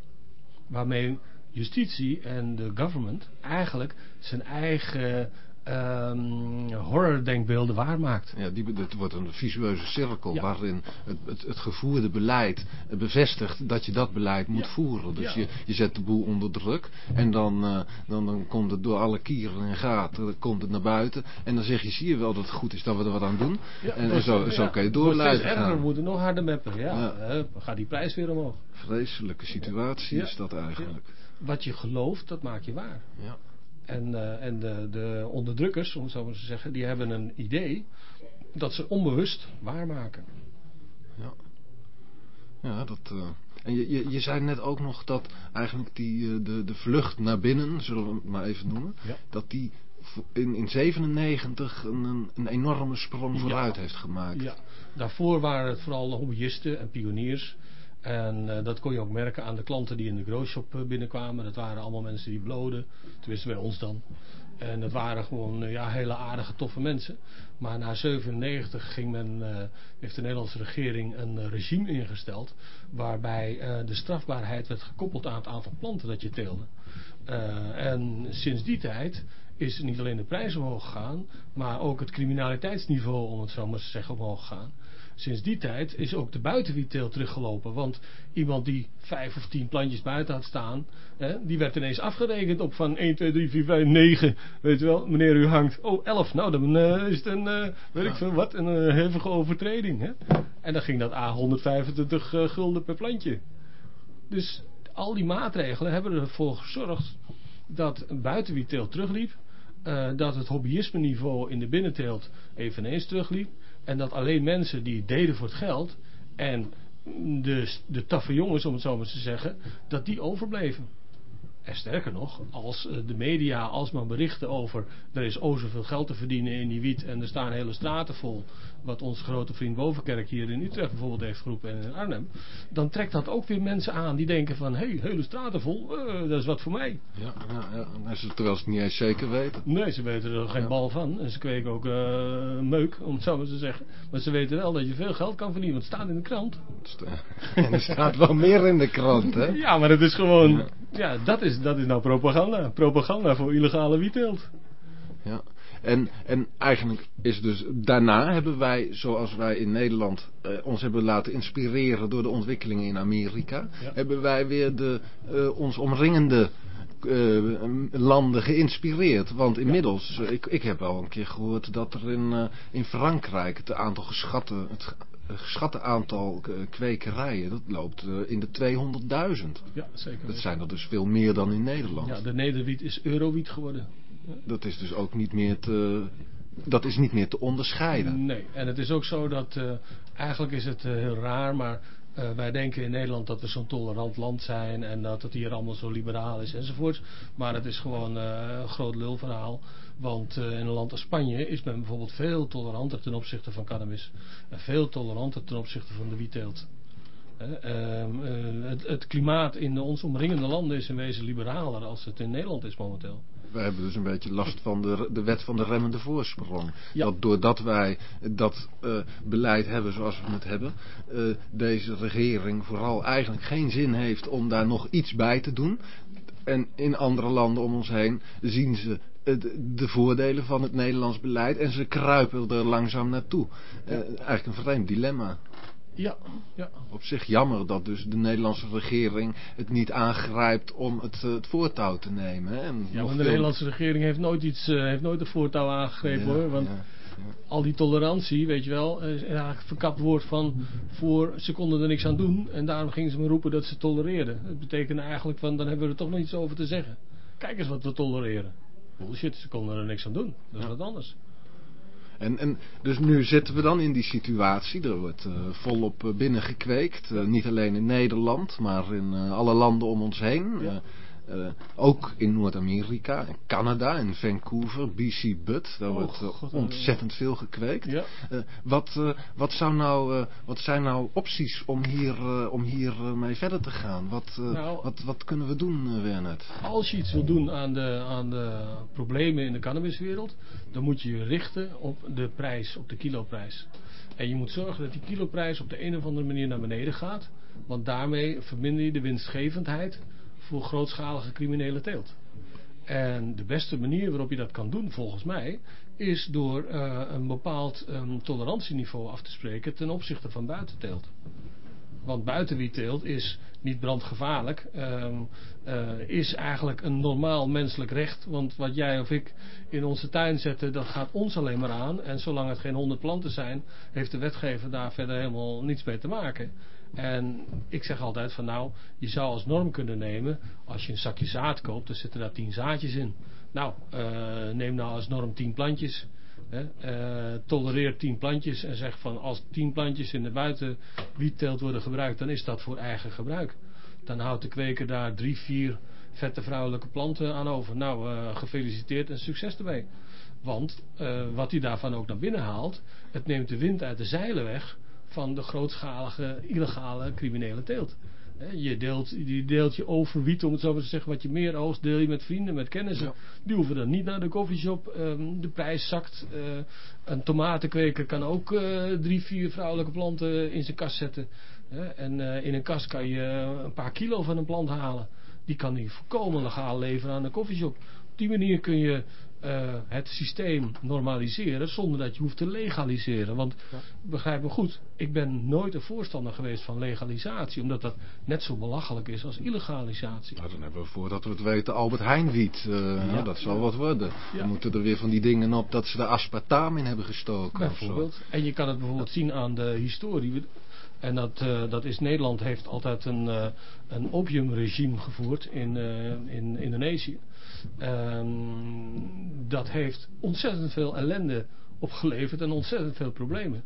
Waarmee justitie en de government eigenlijk zijn eigen ehm horrordenkbeelden waarmaakt. Ja, die, het wordt een visueuze cirkel Ja. waarin het, het, het gevoerde beleid bevestigt dat je dat beleid moet Ja. voeren. Dus Ja. je, je zet de boel onder druk en dan, eh, dan, dan komt het door alle kieren en gaten komt het naar buiten. En dan zeg je, zie je wel dat het goed is dat we er wat aan doen. En dus, zo, zo kan je het door blijven erger, we moeten nog harder meppen. Ja. Hup, gaat die prijs weer omhoog. Vreselijke situatie is dat eigenlijk. Wat je gelooft, dat maak je waar. Ja. En, eh, en de, de onderdrukkers, om het zo maar te zeggen, die hebben een idee dat ze onbewust waarmaken. Ja, ja dat... eh, En je, je, je zei net ook nog dat eigenlijk die, eh, de, de vlucht naar binnen, zullen we het maar even noemen, Ja. dat die in, in 97 een, een, enorme sprong Ja. vooruit heeft gemaakt. Ja, daarvoor waren het vooral hobbyisten en pioniers. En eh, dat kon je ook merken aan de klanten die in de growshop eh, binnenkwamen. Dat waren allemaal mensen die bloden, tenminste bij ons dan. En dat waren gewoon eh, ja, hele aardige, toffe mensen. Maar na 97 ging men, heeft de Nederlandse regering een regime ingesteld. Waarbij de strafbaarheid werd gekoppeld aan het aantal planten dat je teelde. En sinds die tijd is niet alleen de prijs omhoog gegaan, maar ook het criminaliteitsniveau, om het zo maar te zeggen, omhoog gegaan. Sinds die tijd is ook de buitenwietteelt teruggelopen. Want iemand die vijf of tien plantjes buiten had staan, hè, die werd ineens afgerekend op van 1, 2, 3, 4, 5, 9. Weet je wel, meneer u hangt. Oh, 11. Nou, dan eh, is het een, eh, weet ik veel wat, een eh, hevige overtreding. Hè? En dan ging dat A 125 eh, gulden per plantje. Dus al die maatregelen hebben ervoor gezorgd dat buitenwietteelt terugliep. dat het hobbyisme-niveau in de binnenteelt eveneens terugliep. En dat alleen mensen die deden voor het geld en de, de taffe jongens, om het zo maar te zeggen, dat die overbleven. En sterker nog, als eh, de media alsmaar berichten over er is o zoveel geld te verdienen in die wiet en er staan hele straten vol, wat onze grote vriend Bovenkerk hier in Utrecht bijvoorbeeld heeft geroepen en in Arnhem, dan trekt dat ook weer mensen aan die denken van, hé, hey, hele straten vol, eh, dat is wat voor mij. Ja, ja, ja. En ze- Terwijl ze het niet eens zeker weten. Nee, ze weten er geen Ja. bal van. En ze kweken ook eh, meuk, om het zo maar te zeggen. Maar ze weten wel dat je veel geld kan verdienen, want het staat in de krant. En er staat wel meer in de krant, hè? Ja, maar het is gewoon... Ja. Ja, dat, is, dat is nou propaganda. Propaganda voor illegale wietteelt. Ja. En, en eigenlijk is dus daarna hebben wij, zoals wij in Nederland eh, ons hebben laten inspireren door de ontwikkelingen in Amerika, Ja. hebben wij weer de, eh, ons omringende eh, landen geïnspireerd. Want inmiddels, eh, ik, ik heb al een keer gehoord dat er in, eh, in Frankrijk het aantal geschatte, het ge- geschatte aantal kwekerijen, dat loopt in de 200.000. Ja, zeker. Dat zijn er dus veel meer dan in Nederland. Ja, de nederwiet is eurowiet geworden. Dat is dus ook niet meer te, dat is niet meer te onderscheiden. Nee, en het is ook zo dat... eh, eigenlijk is het eh, heel raar, maar... eh, wij denken in Nederland dat we zo'n tolerant land zijn en dat het hier allemaal zo liberaal is enzovoort. Maar het is gewoon een groot lulverhaal. Want in een land als Spanje is men bijvoorbeeld veel toleranter ten opzichte van cannabis. En veel toleranter ten opzichte van de wietteelt. Ehm, eh, het, het klimaat in de ons omringende landen is in wezen liberaler als het in Nederland is momenteel. We hebben dus een beetje last van de, de wet van de remmende voorsprong. Ja. Dat doordat wij dat eh, beleid hebben zoals we het hebben, eh, deze regering vooral eigenlijk geen zin heeft om daar nog iets bij te doen. En in andere landen om ons heen zien ze de, de voordelen van het Nederlands beleid en ze kruipen er langzaam naartoe. Eh, eigenlijk een vreemd dilemma. Ja, ja. Op zich jammer dat dus de Nederlandse regering het niet aangrijpt om het, eh, het voortouw te nemen. Hè? En Ja, want de veel- Nederlandse regering heeft nooit, iets, eh, heeft nooit een voortouw aangegrepen Ja, hoor. Want ja, ja. al die tolerantie, weet je wel, is eigenlijk verkapt woord van voor ze konden er niks aan doen. En daarom gingen ze maar roepen dat ze tolereerden. Dat betekende eigenlijk van dan hebben we er toch nog iets over te zeggen. Kijk eens wat we tolereren. Bullshit, ze konden er niks aan doen. Dat is wat anders. En, en dus nu zitten we dan in die situatie. Er wordt eh, volop eh, binnengekweekt. Eh, niet alleen in Nederland, maar in alle landen om ons heen. Ja. Eh, eh, ook in Noord-Amerika, in Canada, in Vancouver, BC Bud. Daar Oh, wordt eh, God, ontzettend veel gekweekt. Ja. Eh, wat, eh, wat, zou nou, eh, wat zijn nou opties om hier, eh, om hier eh, mee verder te gaan? Wat, eh, Nou- wat, wat kunnen we doen, Wernet? Als je iets wil doen aan de, aan de problemen in de cannabiswereld, dan moet je je richten op de prijs, op de kiloprijs. En je moet zorgen dat die kiloprijs op de een of andere manier naar beneden gaat, want daarmee verminder je de winstgevendheid voor grootschalige criminele teelt. En de beste manier waarop je dat kan doen, volgens mij, is door uh, een bepaald um, tolerantieniveau af te spreken ten opzichte van buitenteelt. Want buitenwietteelt is niet brandgevaarlijk, um, uh, is eigenlijk een normaal menselijk recht. Want wat jij of ik in onze tuin zetten, dat gaat ons alleen maar aan. En zolang het geen honderd planten zijn, heeft de wetgever daar verder helemaal niets mee te maken. En ik zeg altijd van nou, je zou als norm kunnen nemen, als je een zakje zaad koopt, dan zitten daar tien zaadjes in. Nou, uh, neem nou als norm tien plantjes. Hè, uh, tolereer tien plantjes en zeg van als tien plantjes in de buitenwietteelt worden gebruikt, dan is dat voor eigen gebruik. Dan houdt de kweker daar drie, vier vette vrouwelijke planten aan over. Nou, uh, gefeliciteerd en succes erbij. Want wat hij daarvan ook naar binnen haalt, het neemt de wind uit de zeilen weg van de grootschalige, illegale, criminele teelt. Je deelt, je deelt je overwiet, om het zo maar te zeggen, wat je meer oogst, deel je met vrienden, met kennissen. Ja. Die hoeven dan niet naar de koffieshop. Um, de prijs zakt. Uh, een tomatenkweker kan ook uh, drie, vier vrouwelijke planten in zijn kast zetten. Uh, en uh, in een kast kan je een paar kilo van een plant halen. Die kan hij volkomen legaal leveren aan de koffieshop. Op die manier kun je uh, het systeem normaliseren zonder dat je hoeft te legaliseren. Want ja. begrijp me goed, ik ben nooit een voorstander geweest van legalisatie, omdat dat net zo belachelijk is als illegalisatie. Nou, dan hebben we voordat we het weten Albert Heijnwiet. Uh, ja. Dat zal ja. wat worden. Dan moeten er weer van die dingen op dat ze er aspartaam in hebben gestoken. Bijvoorbeeld. En je kan het bijvoorbeeld zien aan de historie. En dat, uh, dat is Nederland heeft altijd een, uh, een opiumregime gevoerd in, uh, in Indonesië. Um, dat heeft ontzettend veel ellende opgeleverd en ontzettend veel problemen.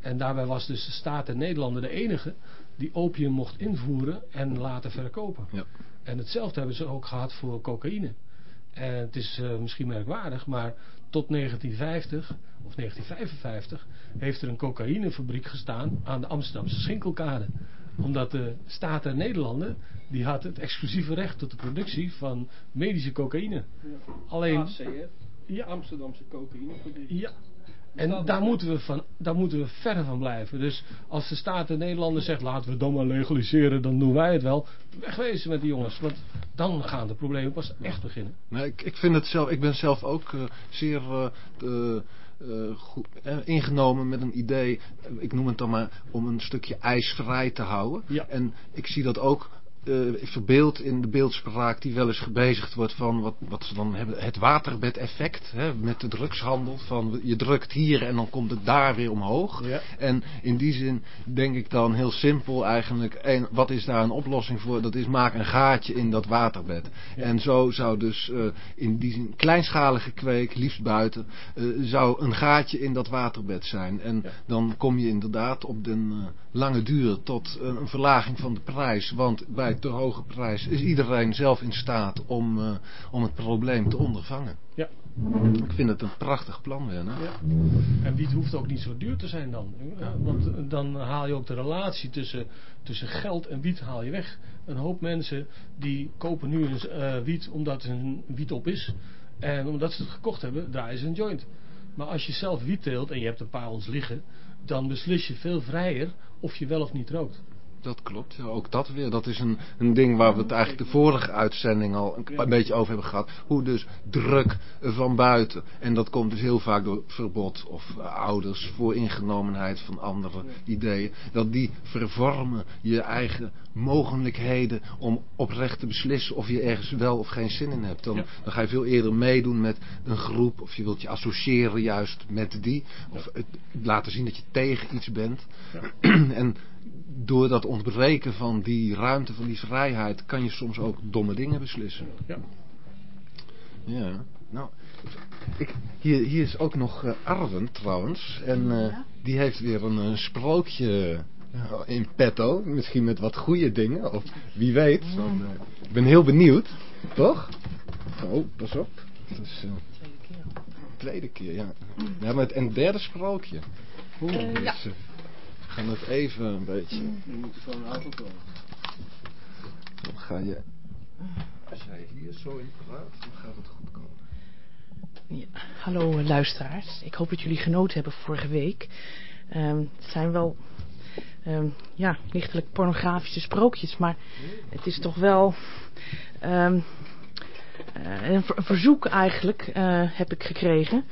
En daarbij was dus de staat en Nederlanden de enige die opium mocht invoeren en laten verkopen. Ja. En hetzelfde hebben ze ook gehad voor cocaïne. En het is uh, misschien merkwaardig, maar tot 1950 of 1955 heeft er een cocaïnefabriek gestaan aan de Amsterdamse Schinkelkade. Omdat de Staten en Nederlanden, die had het exclusieve recht tot de productie van medische cocaïne. Ja. Alleen, ACF, ja, Amsterdamse cocaïnefabriek. ja, en daar moeten, we van, daar moeten we verder van blijven. Dus als de Staten en Nederlanden zegt, laten we het dan maar legaliseren, dan doen wij het wel. Wegwezen met die jongens, want dan gaan de problemen pas echt beginnen. Nee, ik, ik, vind het zelf, ik ben zelf ook uh, zeer uh, uh, goed, ingenomen met een idee, ik noem het dan maar, om een stukje ijsvrij te houden. Ja. En ik zie dat ook uh, verbeeld in de beeldspraak die wel eens gebezigd wordt van wat, wat ze dan hebben, het waterbedeffect hè, met de drugshandel. Van je drukt hier en dan komt het daar weer omhoog. Ja. En in die zin denk ik dan heel simpel eigenlijk, en wat is daar een oplossing voor? Dat is maak een gaatje in dat waterbed. Ja. En zo zou dus uh, in die zin kleinschalige kweek, liefst buiten, uh, zou een gaatje in dat waterbed zijn. En Ja. dan kom je inderdaad op den lange duur tot een verlaging van de prijs. Want bij te hoge prijs is iedereen zelf in staat om, uh, om het probleem te ondervangen. Ja. Ik vind het een prachtig plan, Werner. Ja. En wiet hoeft ook niet zo duur te zijn dan. Ja, want dan haal je ook de relatie tussen, tussen geld en wiet haal je weg. Een hoop mensen die kopen nu een uh, wiet omdat hun wiet op is. En omdat ze het gekocht hebben, draaien ze een joint. Maar als je zelf wiet teelt en je hebt een paar ons liggen, dan beslis je veel vrijer of je wel of niet rookt. Dat klopt, ook dat weer. Dat is een, een ding waar we het eigenlijk de vorige uitzending al een, een beetje over hebben gehad. Hoe dus druk van buiten. En dat komt dus heel vaak door verbod of uh, ouders voor ingenomenheid van andere ideeën. Dat die vervormen je eigen mogelijkheden om oprecht te beslissen of je ergens wel of geen zin in hebt. Dan, Ja. dan ga je veel eerder meedoen met een groep of je wilt je associëren juist met die. Of het, laten zien dat je tegen iets bent. en door dat ontbreken van die ruimte, van die vrijheid, kan je soms ook domme dingen beslissen. Ja. Ja, nou, ik, hier, hier is ook nog uh, Arwen trouwens. En uh, Ja. die heeft weer een, een sprookje uh, in petto. Misschien met wat goede dingen, of wie weet. Uh, ik ben heel benieuwd, toch? Oh, pas op. Het is uh, Tweede keer. tweede keer, ja. Ja, maar het en derde sprookje. Oeh, Eh, dus, ja. we gaan het even een beetje... Je moet er gewoon een aantal komen. Dan ga je... Als jij hier zo in praat, dan gaat het goed komen. Ja, hallo eh, luisteraars. Ik hoop dat jullie genoten hebben vorige week. Ehm, het zijn wel ehm, ja, lichtelijk pornografische sprookjes, maar het is toch wel ehm, eh, een, ver- een verzoek eigenlijk eh, heb ik gekregen.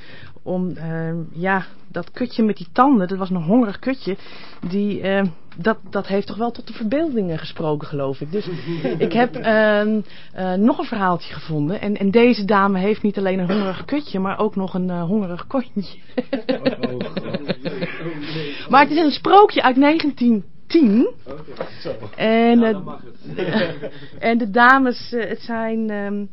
Om, eh, ja, dat kutje met die tanden, dat was een hongerig kutje. Die, dat, dat heeft toch wel tot de verbeeldingen gesproken, geloof ik. Dus ik heb ehm, eh, nog een verhaaltje gevonden. En, en deze dame heeft niet alleen een hongerig kutje, maar ook nog een eh, hongerig kontje. maar het is een sprookje uit 1910. En, eh, en de dames, het zijn ehm,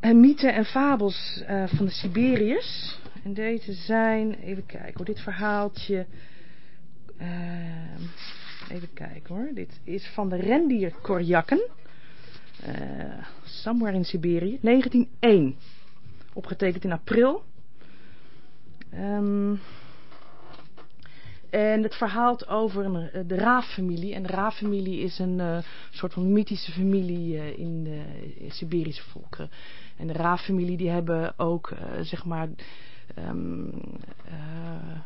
eh, mythen en fabels eh, van de Siberiërs. En deze zijn, even kijken hoor, dit verhaaltje. Ehm, even kijken hoor, dit is van de rendierkorjakken. Eh somewhere in Siberië, 1901. Opgetekend in april. Ehm, en het verhaalt over eh, de Raaf-familie. En de Raaf-familie is een eh, soort van mythische familie in de Siberische volkeren. En de Raaf-familie die hebben ook, zeg maar, ehm, eh,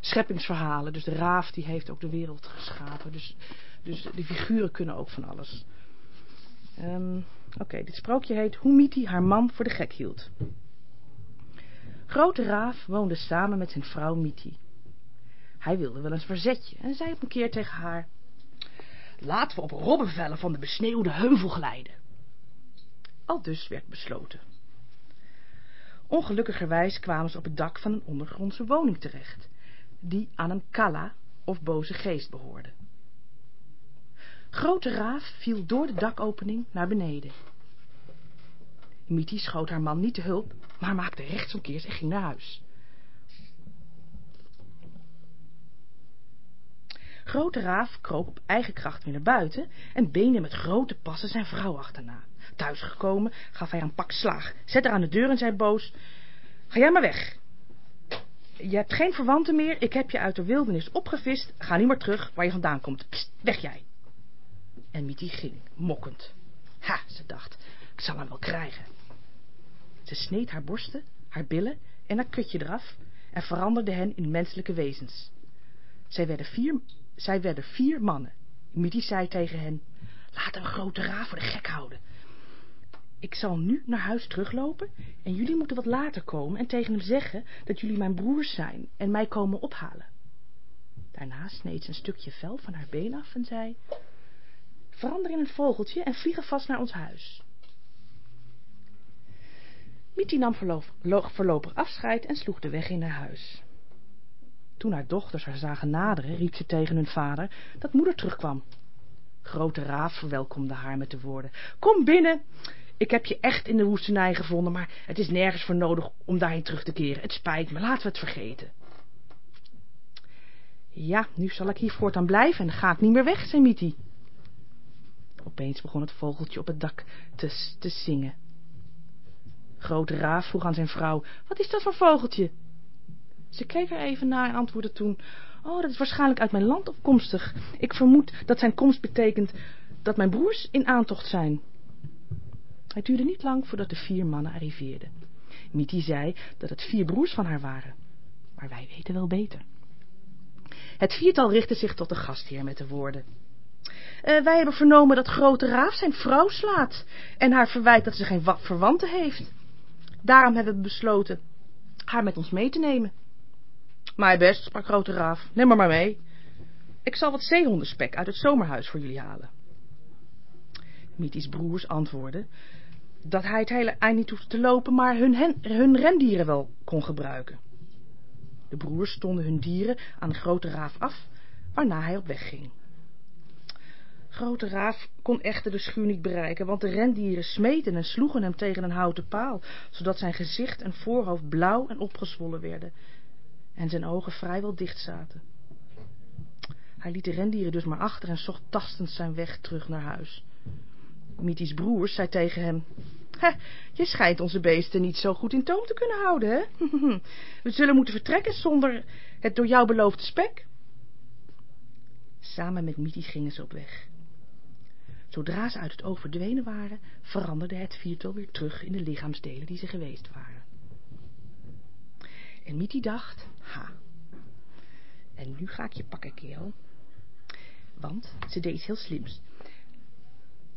scheppingsverhalen. Dus de Raaf die heeft ook de wereld geschapen. Dus, dus die figuren kunnen ook van alles. Ehm, Oké, dit sprookje heet Hoe Miti haar man voor de gek hield. Grote Raaf woonde samen met zijn vrouw Miti. Hij wilde wel eens verzetje en zei op een keer tegen haar... Laten we op robbenvellen van de besneeuwde heuvel glijden. Al dus werd besloten. Ongelukkigerwijs kwamen ze op het dak van een ondergrondse woning terecht, die aan een kalla of boze geest behoorde. Grote Raaf viel door de dakopening naar beneden. Miti schoot haar man niet te hulp, maar maakte rechtsomkeers en ging naar huis. Grote Raaf kroop op eigen kracht weer naar buiten en beende met grote passen zijn vrouw achterna. Thuisgekomen gaf hij een pak slaag, zette haar aan de deur en zei boos... Ga jij maar weg. Je hebt geen verwanten meer, ik heb je uit de wildernis opgevist. Ga niet meer terug waar je vandaan komt. Weg jij. En Miti ging, mokkend. Ha, ze dacht, ik zal hem wel krijgen. Ze sneed haar borsten, haar billen en haar kutje eraf en veranderde hen in menselijke wezens. Zij werden vier, zij werden vier mannen. Midi zei tegen hen, laat een grote raaf voor de gek houden. Ik zal nu naar huis teruglopen en jullie moeten wat later komen en tegen hem zeggen dat jullie mijn broers zijn en mij komen ophalen. Daarna sneed ze een stukje vel van haar been af en zei, verander in een vogeltje en vlieg vast naar ons huis. Miti nam voorlopig afscheid en sloeg de weg in naar huis. Toen haar dochters haar zagen naderen, riep ze tegen hun vader dat moeder terugkwam. Grote Raaf verwelkomde haar met de woorden: Kom binnen! Ik heb je echt in de woestenij gevonden, maar het is nergens voor nodig om daarheen terug te keren. Het spijt me, laten we het vergeten. Ja, nu zal ik hier voortaan blijven en ga ik niet meer weg, zei Miti. Opeens begon het vogeltje op het dak te, te zingen. Grote Raaf vroeg aan zijn vrouw: Wat is dat voor vogeltje? Ze keek er even naar en antwoordde toen: Oh, dat is waarschijnlijk uit mijn land afkomstig. Ik vermoed dat zijn komst betekent dat mijn broers in aantocht zijn. Het duurde niet lang voordat de vier mannen arriveerden. Miti zei dat het vier broers van haar waren. Maar wij weten wel beter. Het viertal richtte zich tot de gastheer met de woorden. "Eh, wij hebben vernomen dat Grote Raaf zijn vrouw slaat en haar verwijt dat ze geen wa- verwanten heeft. Daarom hebben we besloten haar met ons mee te nemen. Maar best, sprak Grote Raaf, neem maar maar mee. Ik zal wat zeehondenspek uit het zomerhuis voor jullie halen. Miti's broers antwoordden dat hij het hele eind niet hoefde te lopen, maar hun, hun rendieren wel kon gebruiken. De broers stonden hun dieren aan de Grote Raaf af, waarna hij op weg ging. Grote Raaf kon echter de schuur niet bereiken, want de rendieren smeten en sloegen hem tegen een houten paal, zodat zijn gezicht en voorhoofd blauw en opgezwollen werden en zijn ogen vrijwel dicht zaten. Hij liet de rendieren dus maar achter en zocht tastend zijn weg terug naar huis. Miti's broers zei tegen hem, "Hè, je schijnt onze beesten niet zo goed in toom te kunnen houden, hè? We zullen moeten vertrekken zonder het door jou beloofde spek. Samen met Miti gingen ze op weg. Zodra ze uit het oog verdwenen waren, veranderde het viertal weer terug in de lichaamsdelen die ze geweest waren. En Miti dacht, ha, en nu ga ik je pakken, kerel. Want ze deed iets heel slims.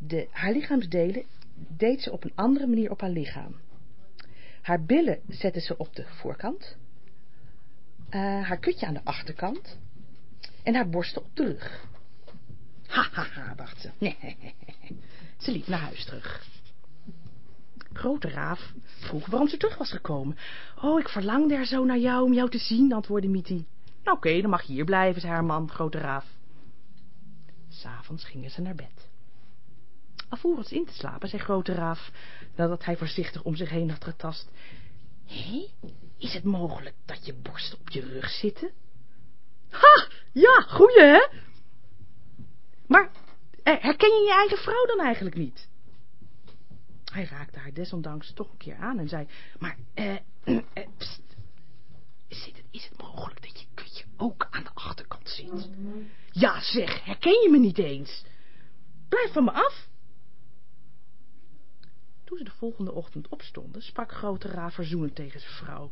De, haar lichaamsdelen, deed ze op een andere manier op haar lichaam. Haar billen zette ze op de voorkant, eh, haar kutje aan de achterkant en haar borsten op de rug. Ha, ha, ha, dacht ze. Ze liep naar huis terug. Grote Raaf vroeg waarom ze terug was gekomen. Oh, ik verlangde er zo naar jou om jou te zien, antwoordde Mietie. Nou oké, dan mag je hier blijven, zei haar man, Grote Raaf. S'avonds gingen ze naar bed. Alvorens in te slapen, zei Grote Raaf, nadat hij voorzichtig om zich heen had getast. Hé, is het mogelijk dat je borsten op je rug zitten? Ha, ja, goeie hè? Maar eh, herken je je eigen vrouw dan eigenlijk niet? Hij raakte haar desondanks toch een keer aan en zei, maar, eh, eh pst, is het, is het mogelijk dat je kutje ook aan de achterkant zit? Ja zeg, herken je me niet eens? Blijf van me af. Toen ze de volgende ochtend opstonden, sprak Grote Raaf verzoenend tegen zijn vrouw.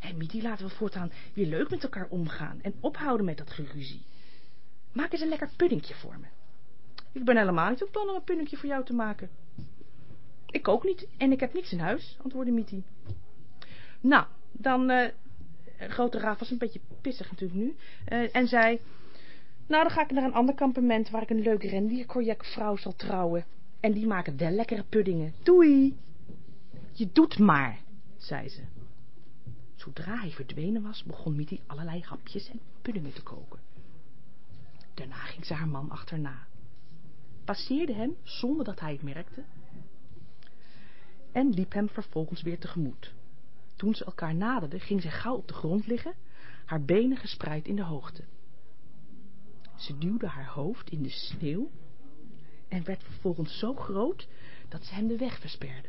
Hé, Mietie, laten we voortaan weer leuk met elkaar omgaan en ophouden met dat geruzie. Maak eens een lekker puddingje voor me. Ik ben helemaal niet op plan om een puddingje voor jou te maken. Ik ook niet en ik heb niks in huis, antwoordde Mietie. Nou, dan... eh Grote Raaf was een beetje pissig natuurlijk nu. eh, en zei... Nou, dan ga ik naar een ander kampement waar ik een leuk rendierkorjekvrouw zal trouwen. En die maken wel lekkere puddingen. Doei! Je doet maar, zei ze. Zodra hij verdwenen was, begon Mietie allerlei hapjes en puddingen te koken. Daarna ging ze haar man achterna. Passeerde hem zonder dat hij het merkte. En liep hem vervolgens weer tegemoet. Toen ze elkaar naderden, ging zij gauw op de grond liggen, haar benen gespreid in de hoogte. Ze duwde haar hoofd in de sneeuw en werd vervolgens zo groot dat ze hem de weg versperde.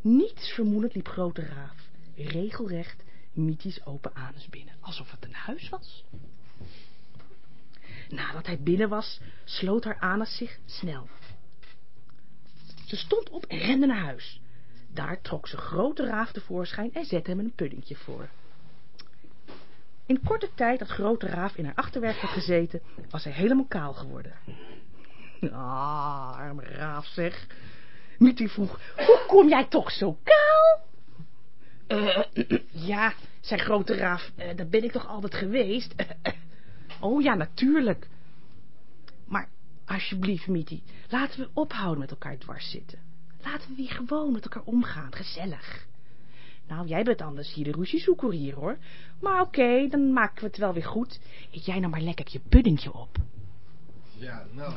Niets vermoedend liep Grote Raaf regelrecht Mietjes open anus binnen, alsof het een huis was. Nadat hij binnen was, sloot haar anus zich snel. Ze stond op en rende naar huis. Daar trok ze Grote Raaf tevoorschijn en zette hem een puddingje voor. In korte tijd dat Grote Raaf in haar achterwerk had gezeten, was hij helemaal kaal geworden. Ah, Raaf zeg. Mietie vroeg, hoe kom jij toch zo kaal? Eh, ja, zei Grote Raaf, eh, dat ben ik toch altijd geweest? oh ja, natuurlijk. Maar alsjeblieft, Mietie, laten we ophouden met elkaar dwars zitten. Laten we weer gewoon met elkaar omgaan, gezellig. Nou, jij bent anders hier de ruziezoeker hier, hoor. Maar oké, dan maken we het wel weer goed. Eet jij nou maar lekker je puddingje op. Ja, nou.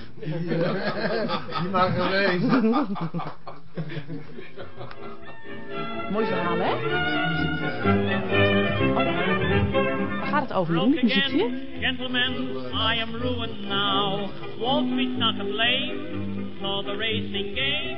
Je mag er wezen. Mooi verhaal, hè? Waar gaat het over, Jeroen, again, muziekje? gentlemen, I am ruined now. Wall Street's not to blame for the racing game.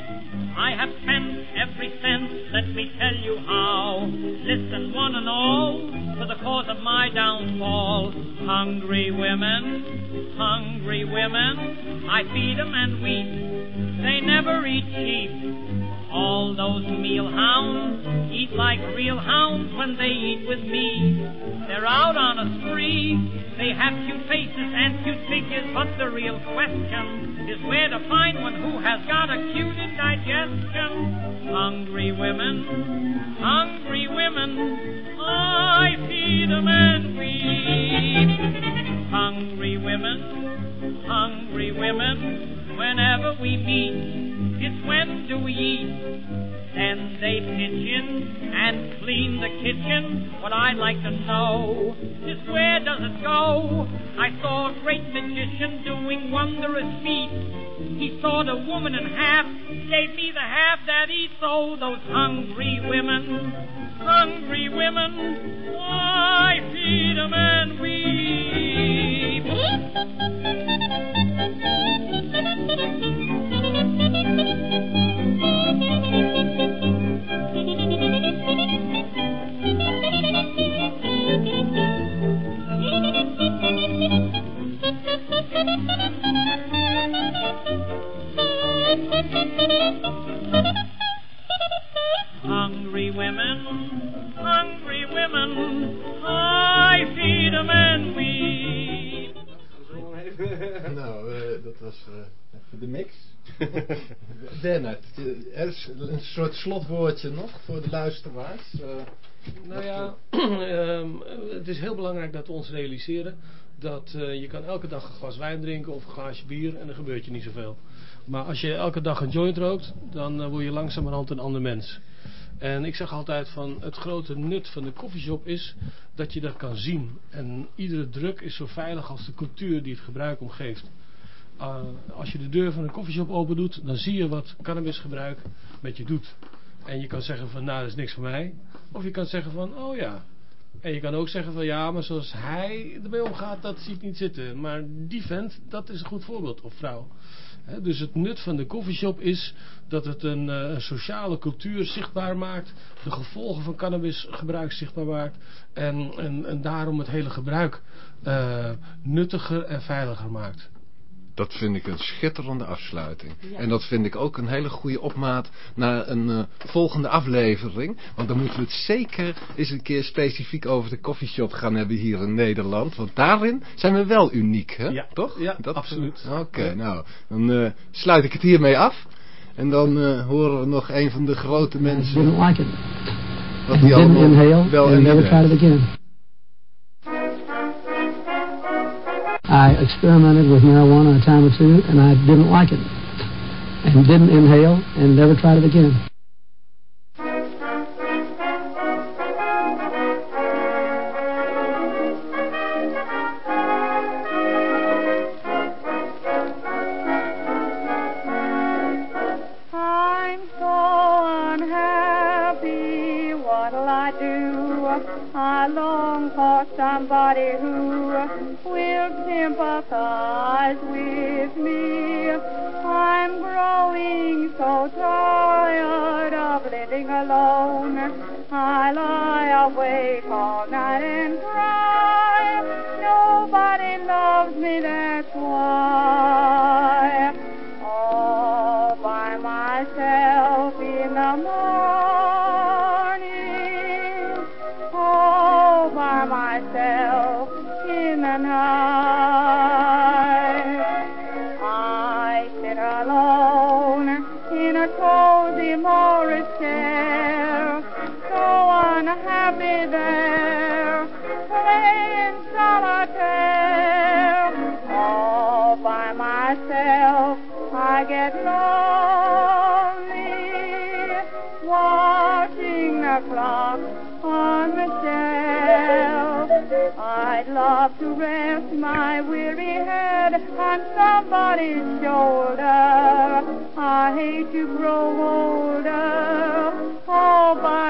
I have spent every cent, let me tell you how. Listen, one and all, to the cause of my downfall. Hungry women, hungry women, I feed 'em and weep. They never eat cheap. All those meal hounds eat like real hounds when they eat with me. They're out on a spree. They have cute faces and cute figures, but the real question is where to find one who has got a cute indigestion. Hungry women, hungry women, I feed 'em and weep. Hungry women, hungry women, whenever we meet, it's when do we eat? Then they pitch in and clean the kitchen. What I'd like to know is where does it go? I saw a great magician doing wondrous feats. He sawed a woman in half, gave me the half that he sold. Those hungry women, hungry women, I feed 'em and weep. Nou, eh, dat was eh, even de mix. Bernard, er is een soort slotwoordje nog voor de luisteraars. Uh, nou ja, ehm, het is heel belangrijk dat we ons realiseren dat uh, je kan elke dag een glas wijn drinken of een glaasje bier en er gebeurt je niet zoveel. Maar als je elke dag een joint rookt, dan uh, word je langzamerhand een ander mens. En ik zeg altijd van het grote nut van de koffieshop is dat je dat kan zien. En iedere druk is zo veilig als de cultuur die het gebruik omgeeft. Uh, als je de deur van een koffieshop open doet, dan zie je wat cannabisgebruik met je doet. En je kan zeggen van nou dat is niks voor mij. Of je kan zeggen van oh ja. En je kan ook zeggen van ja maar zoals hij ermee omgaat dat zie ik niet zitten. Maar die vent dat is een goed voorbeeld of vrouw. Dus het nut van de koffieshop is dat het een, uh, een, sociale cultuur zichtbaar maakt. De gevolgen van cannabisgebruik zichtbaar maakt. En, en, daarom het hele gebruik uh, nuttiger en veiliger maakt. Dat vind ik een schitterende afsluiting. Ja. En dat vind ik ook een hele goede opmaat naar een uh, volgende aflevering. Want dan moeten we het zeker eens een keer specifiek over de koffieshop gaan hebben hier in Nederland. Want daarin zijn we wel uniek, hè? Ja, toch? Ja, dat, absoluut. Oké, okay, ja. nou, dan uh, sluit ik het hiermee af. En dan uh, horen we nog een van de grote mensen. Didn't like it. Wat die allemaal wel never I experimented with marijuana a time or two, and I didn't like it, and didn't inhale, and never tried it again.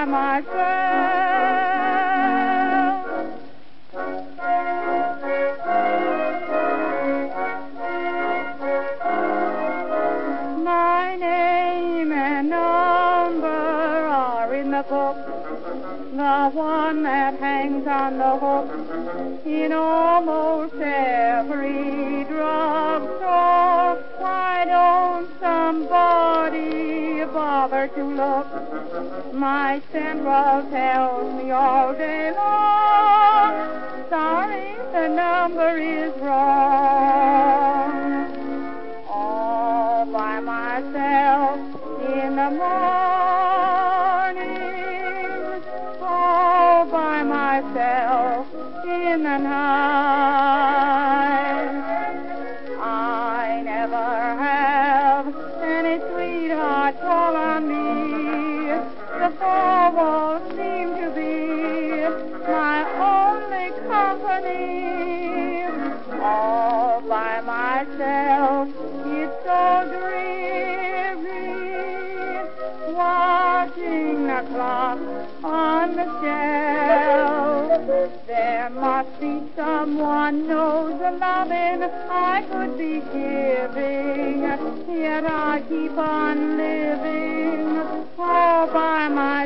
My name and number are in the book, the one that hangs on the hook. In almost My central tells me all day long. Sorry, the number is someone knows the loving I could be giving, yet I keep on living all by myself.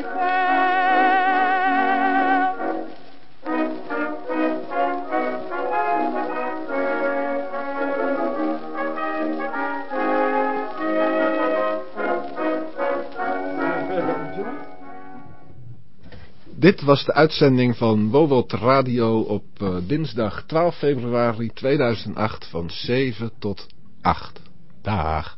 Dit was de uitzending van Wowot Radio op uh, dinsdag 12 februari 2008 van 7 tot 8. Dag.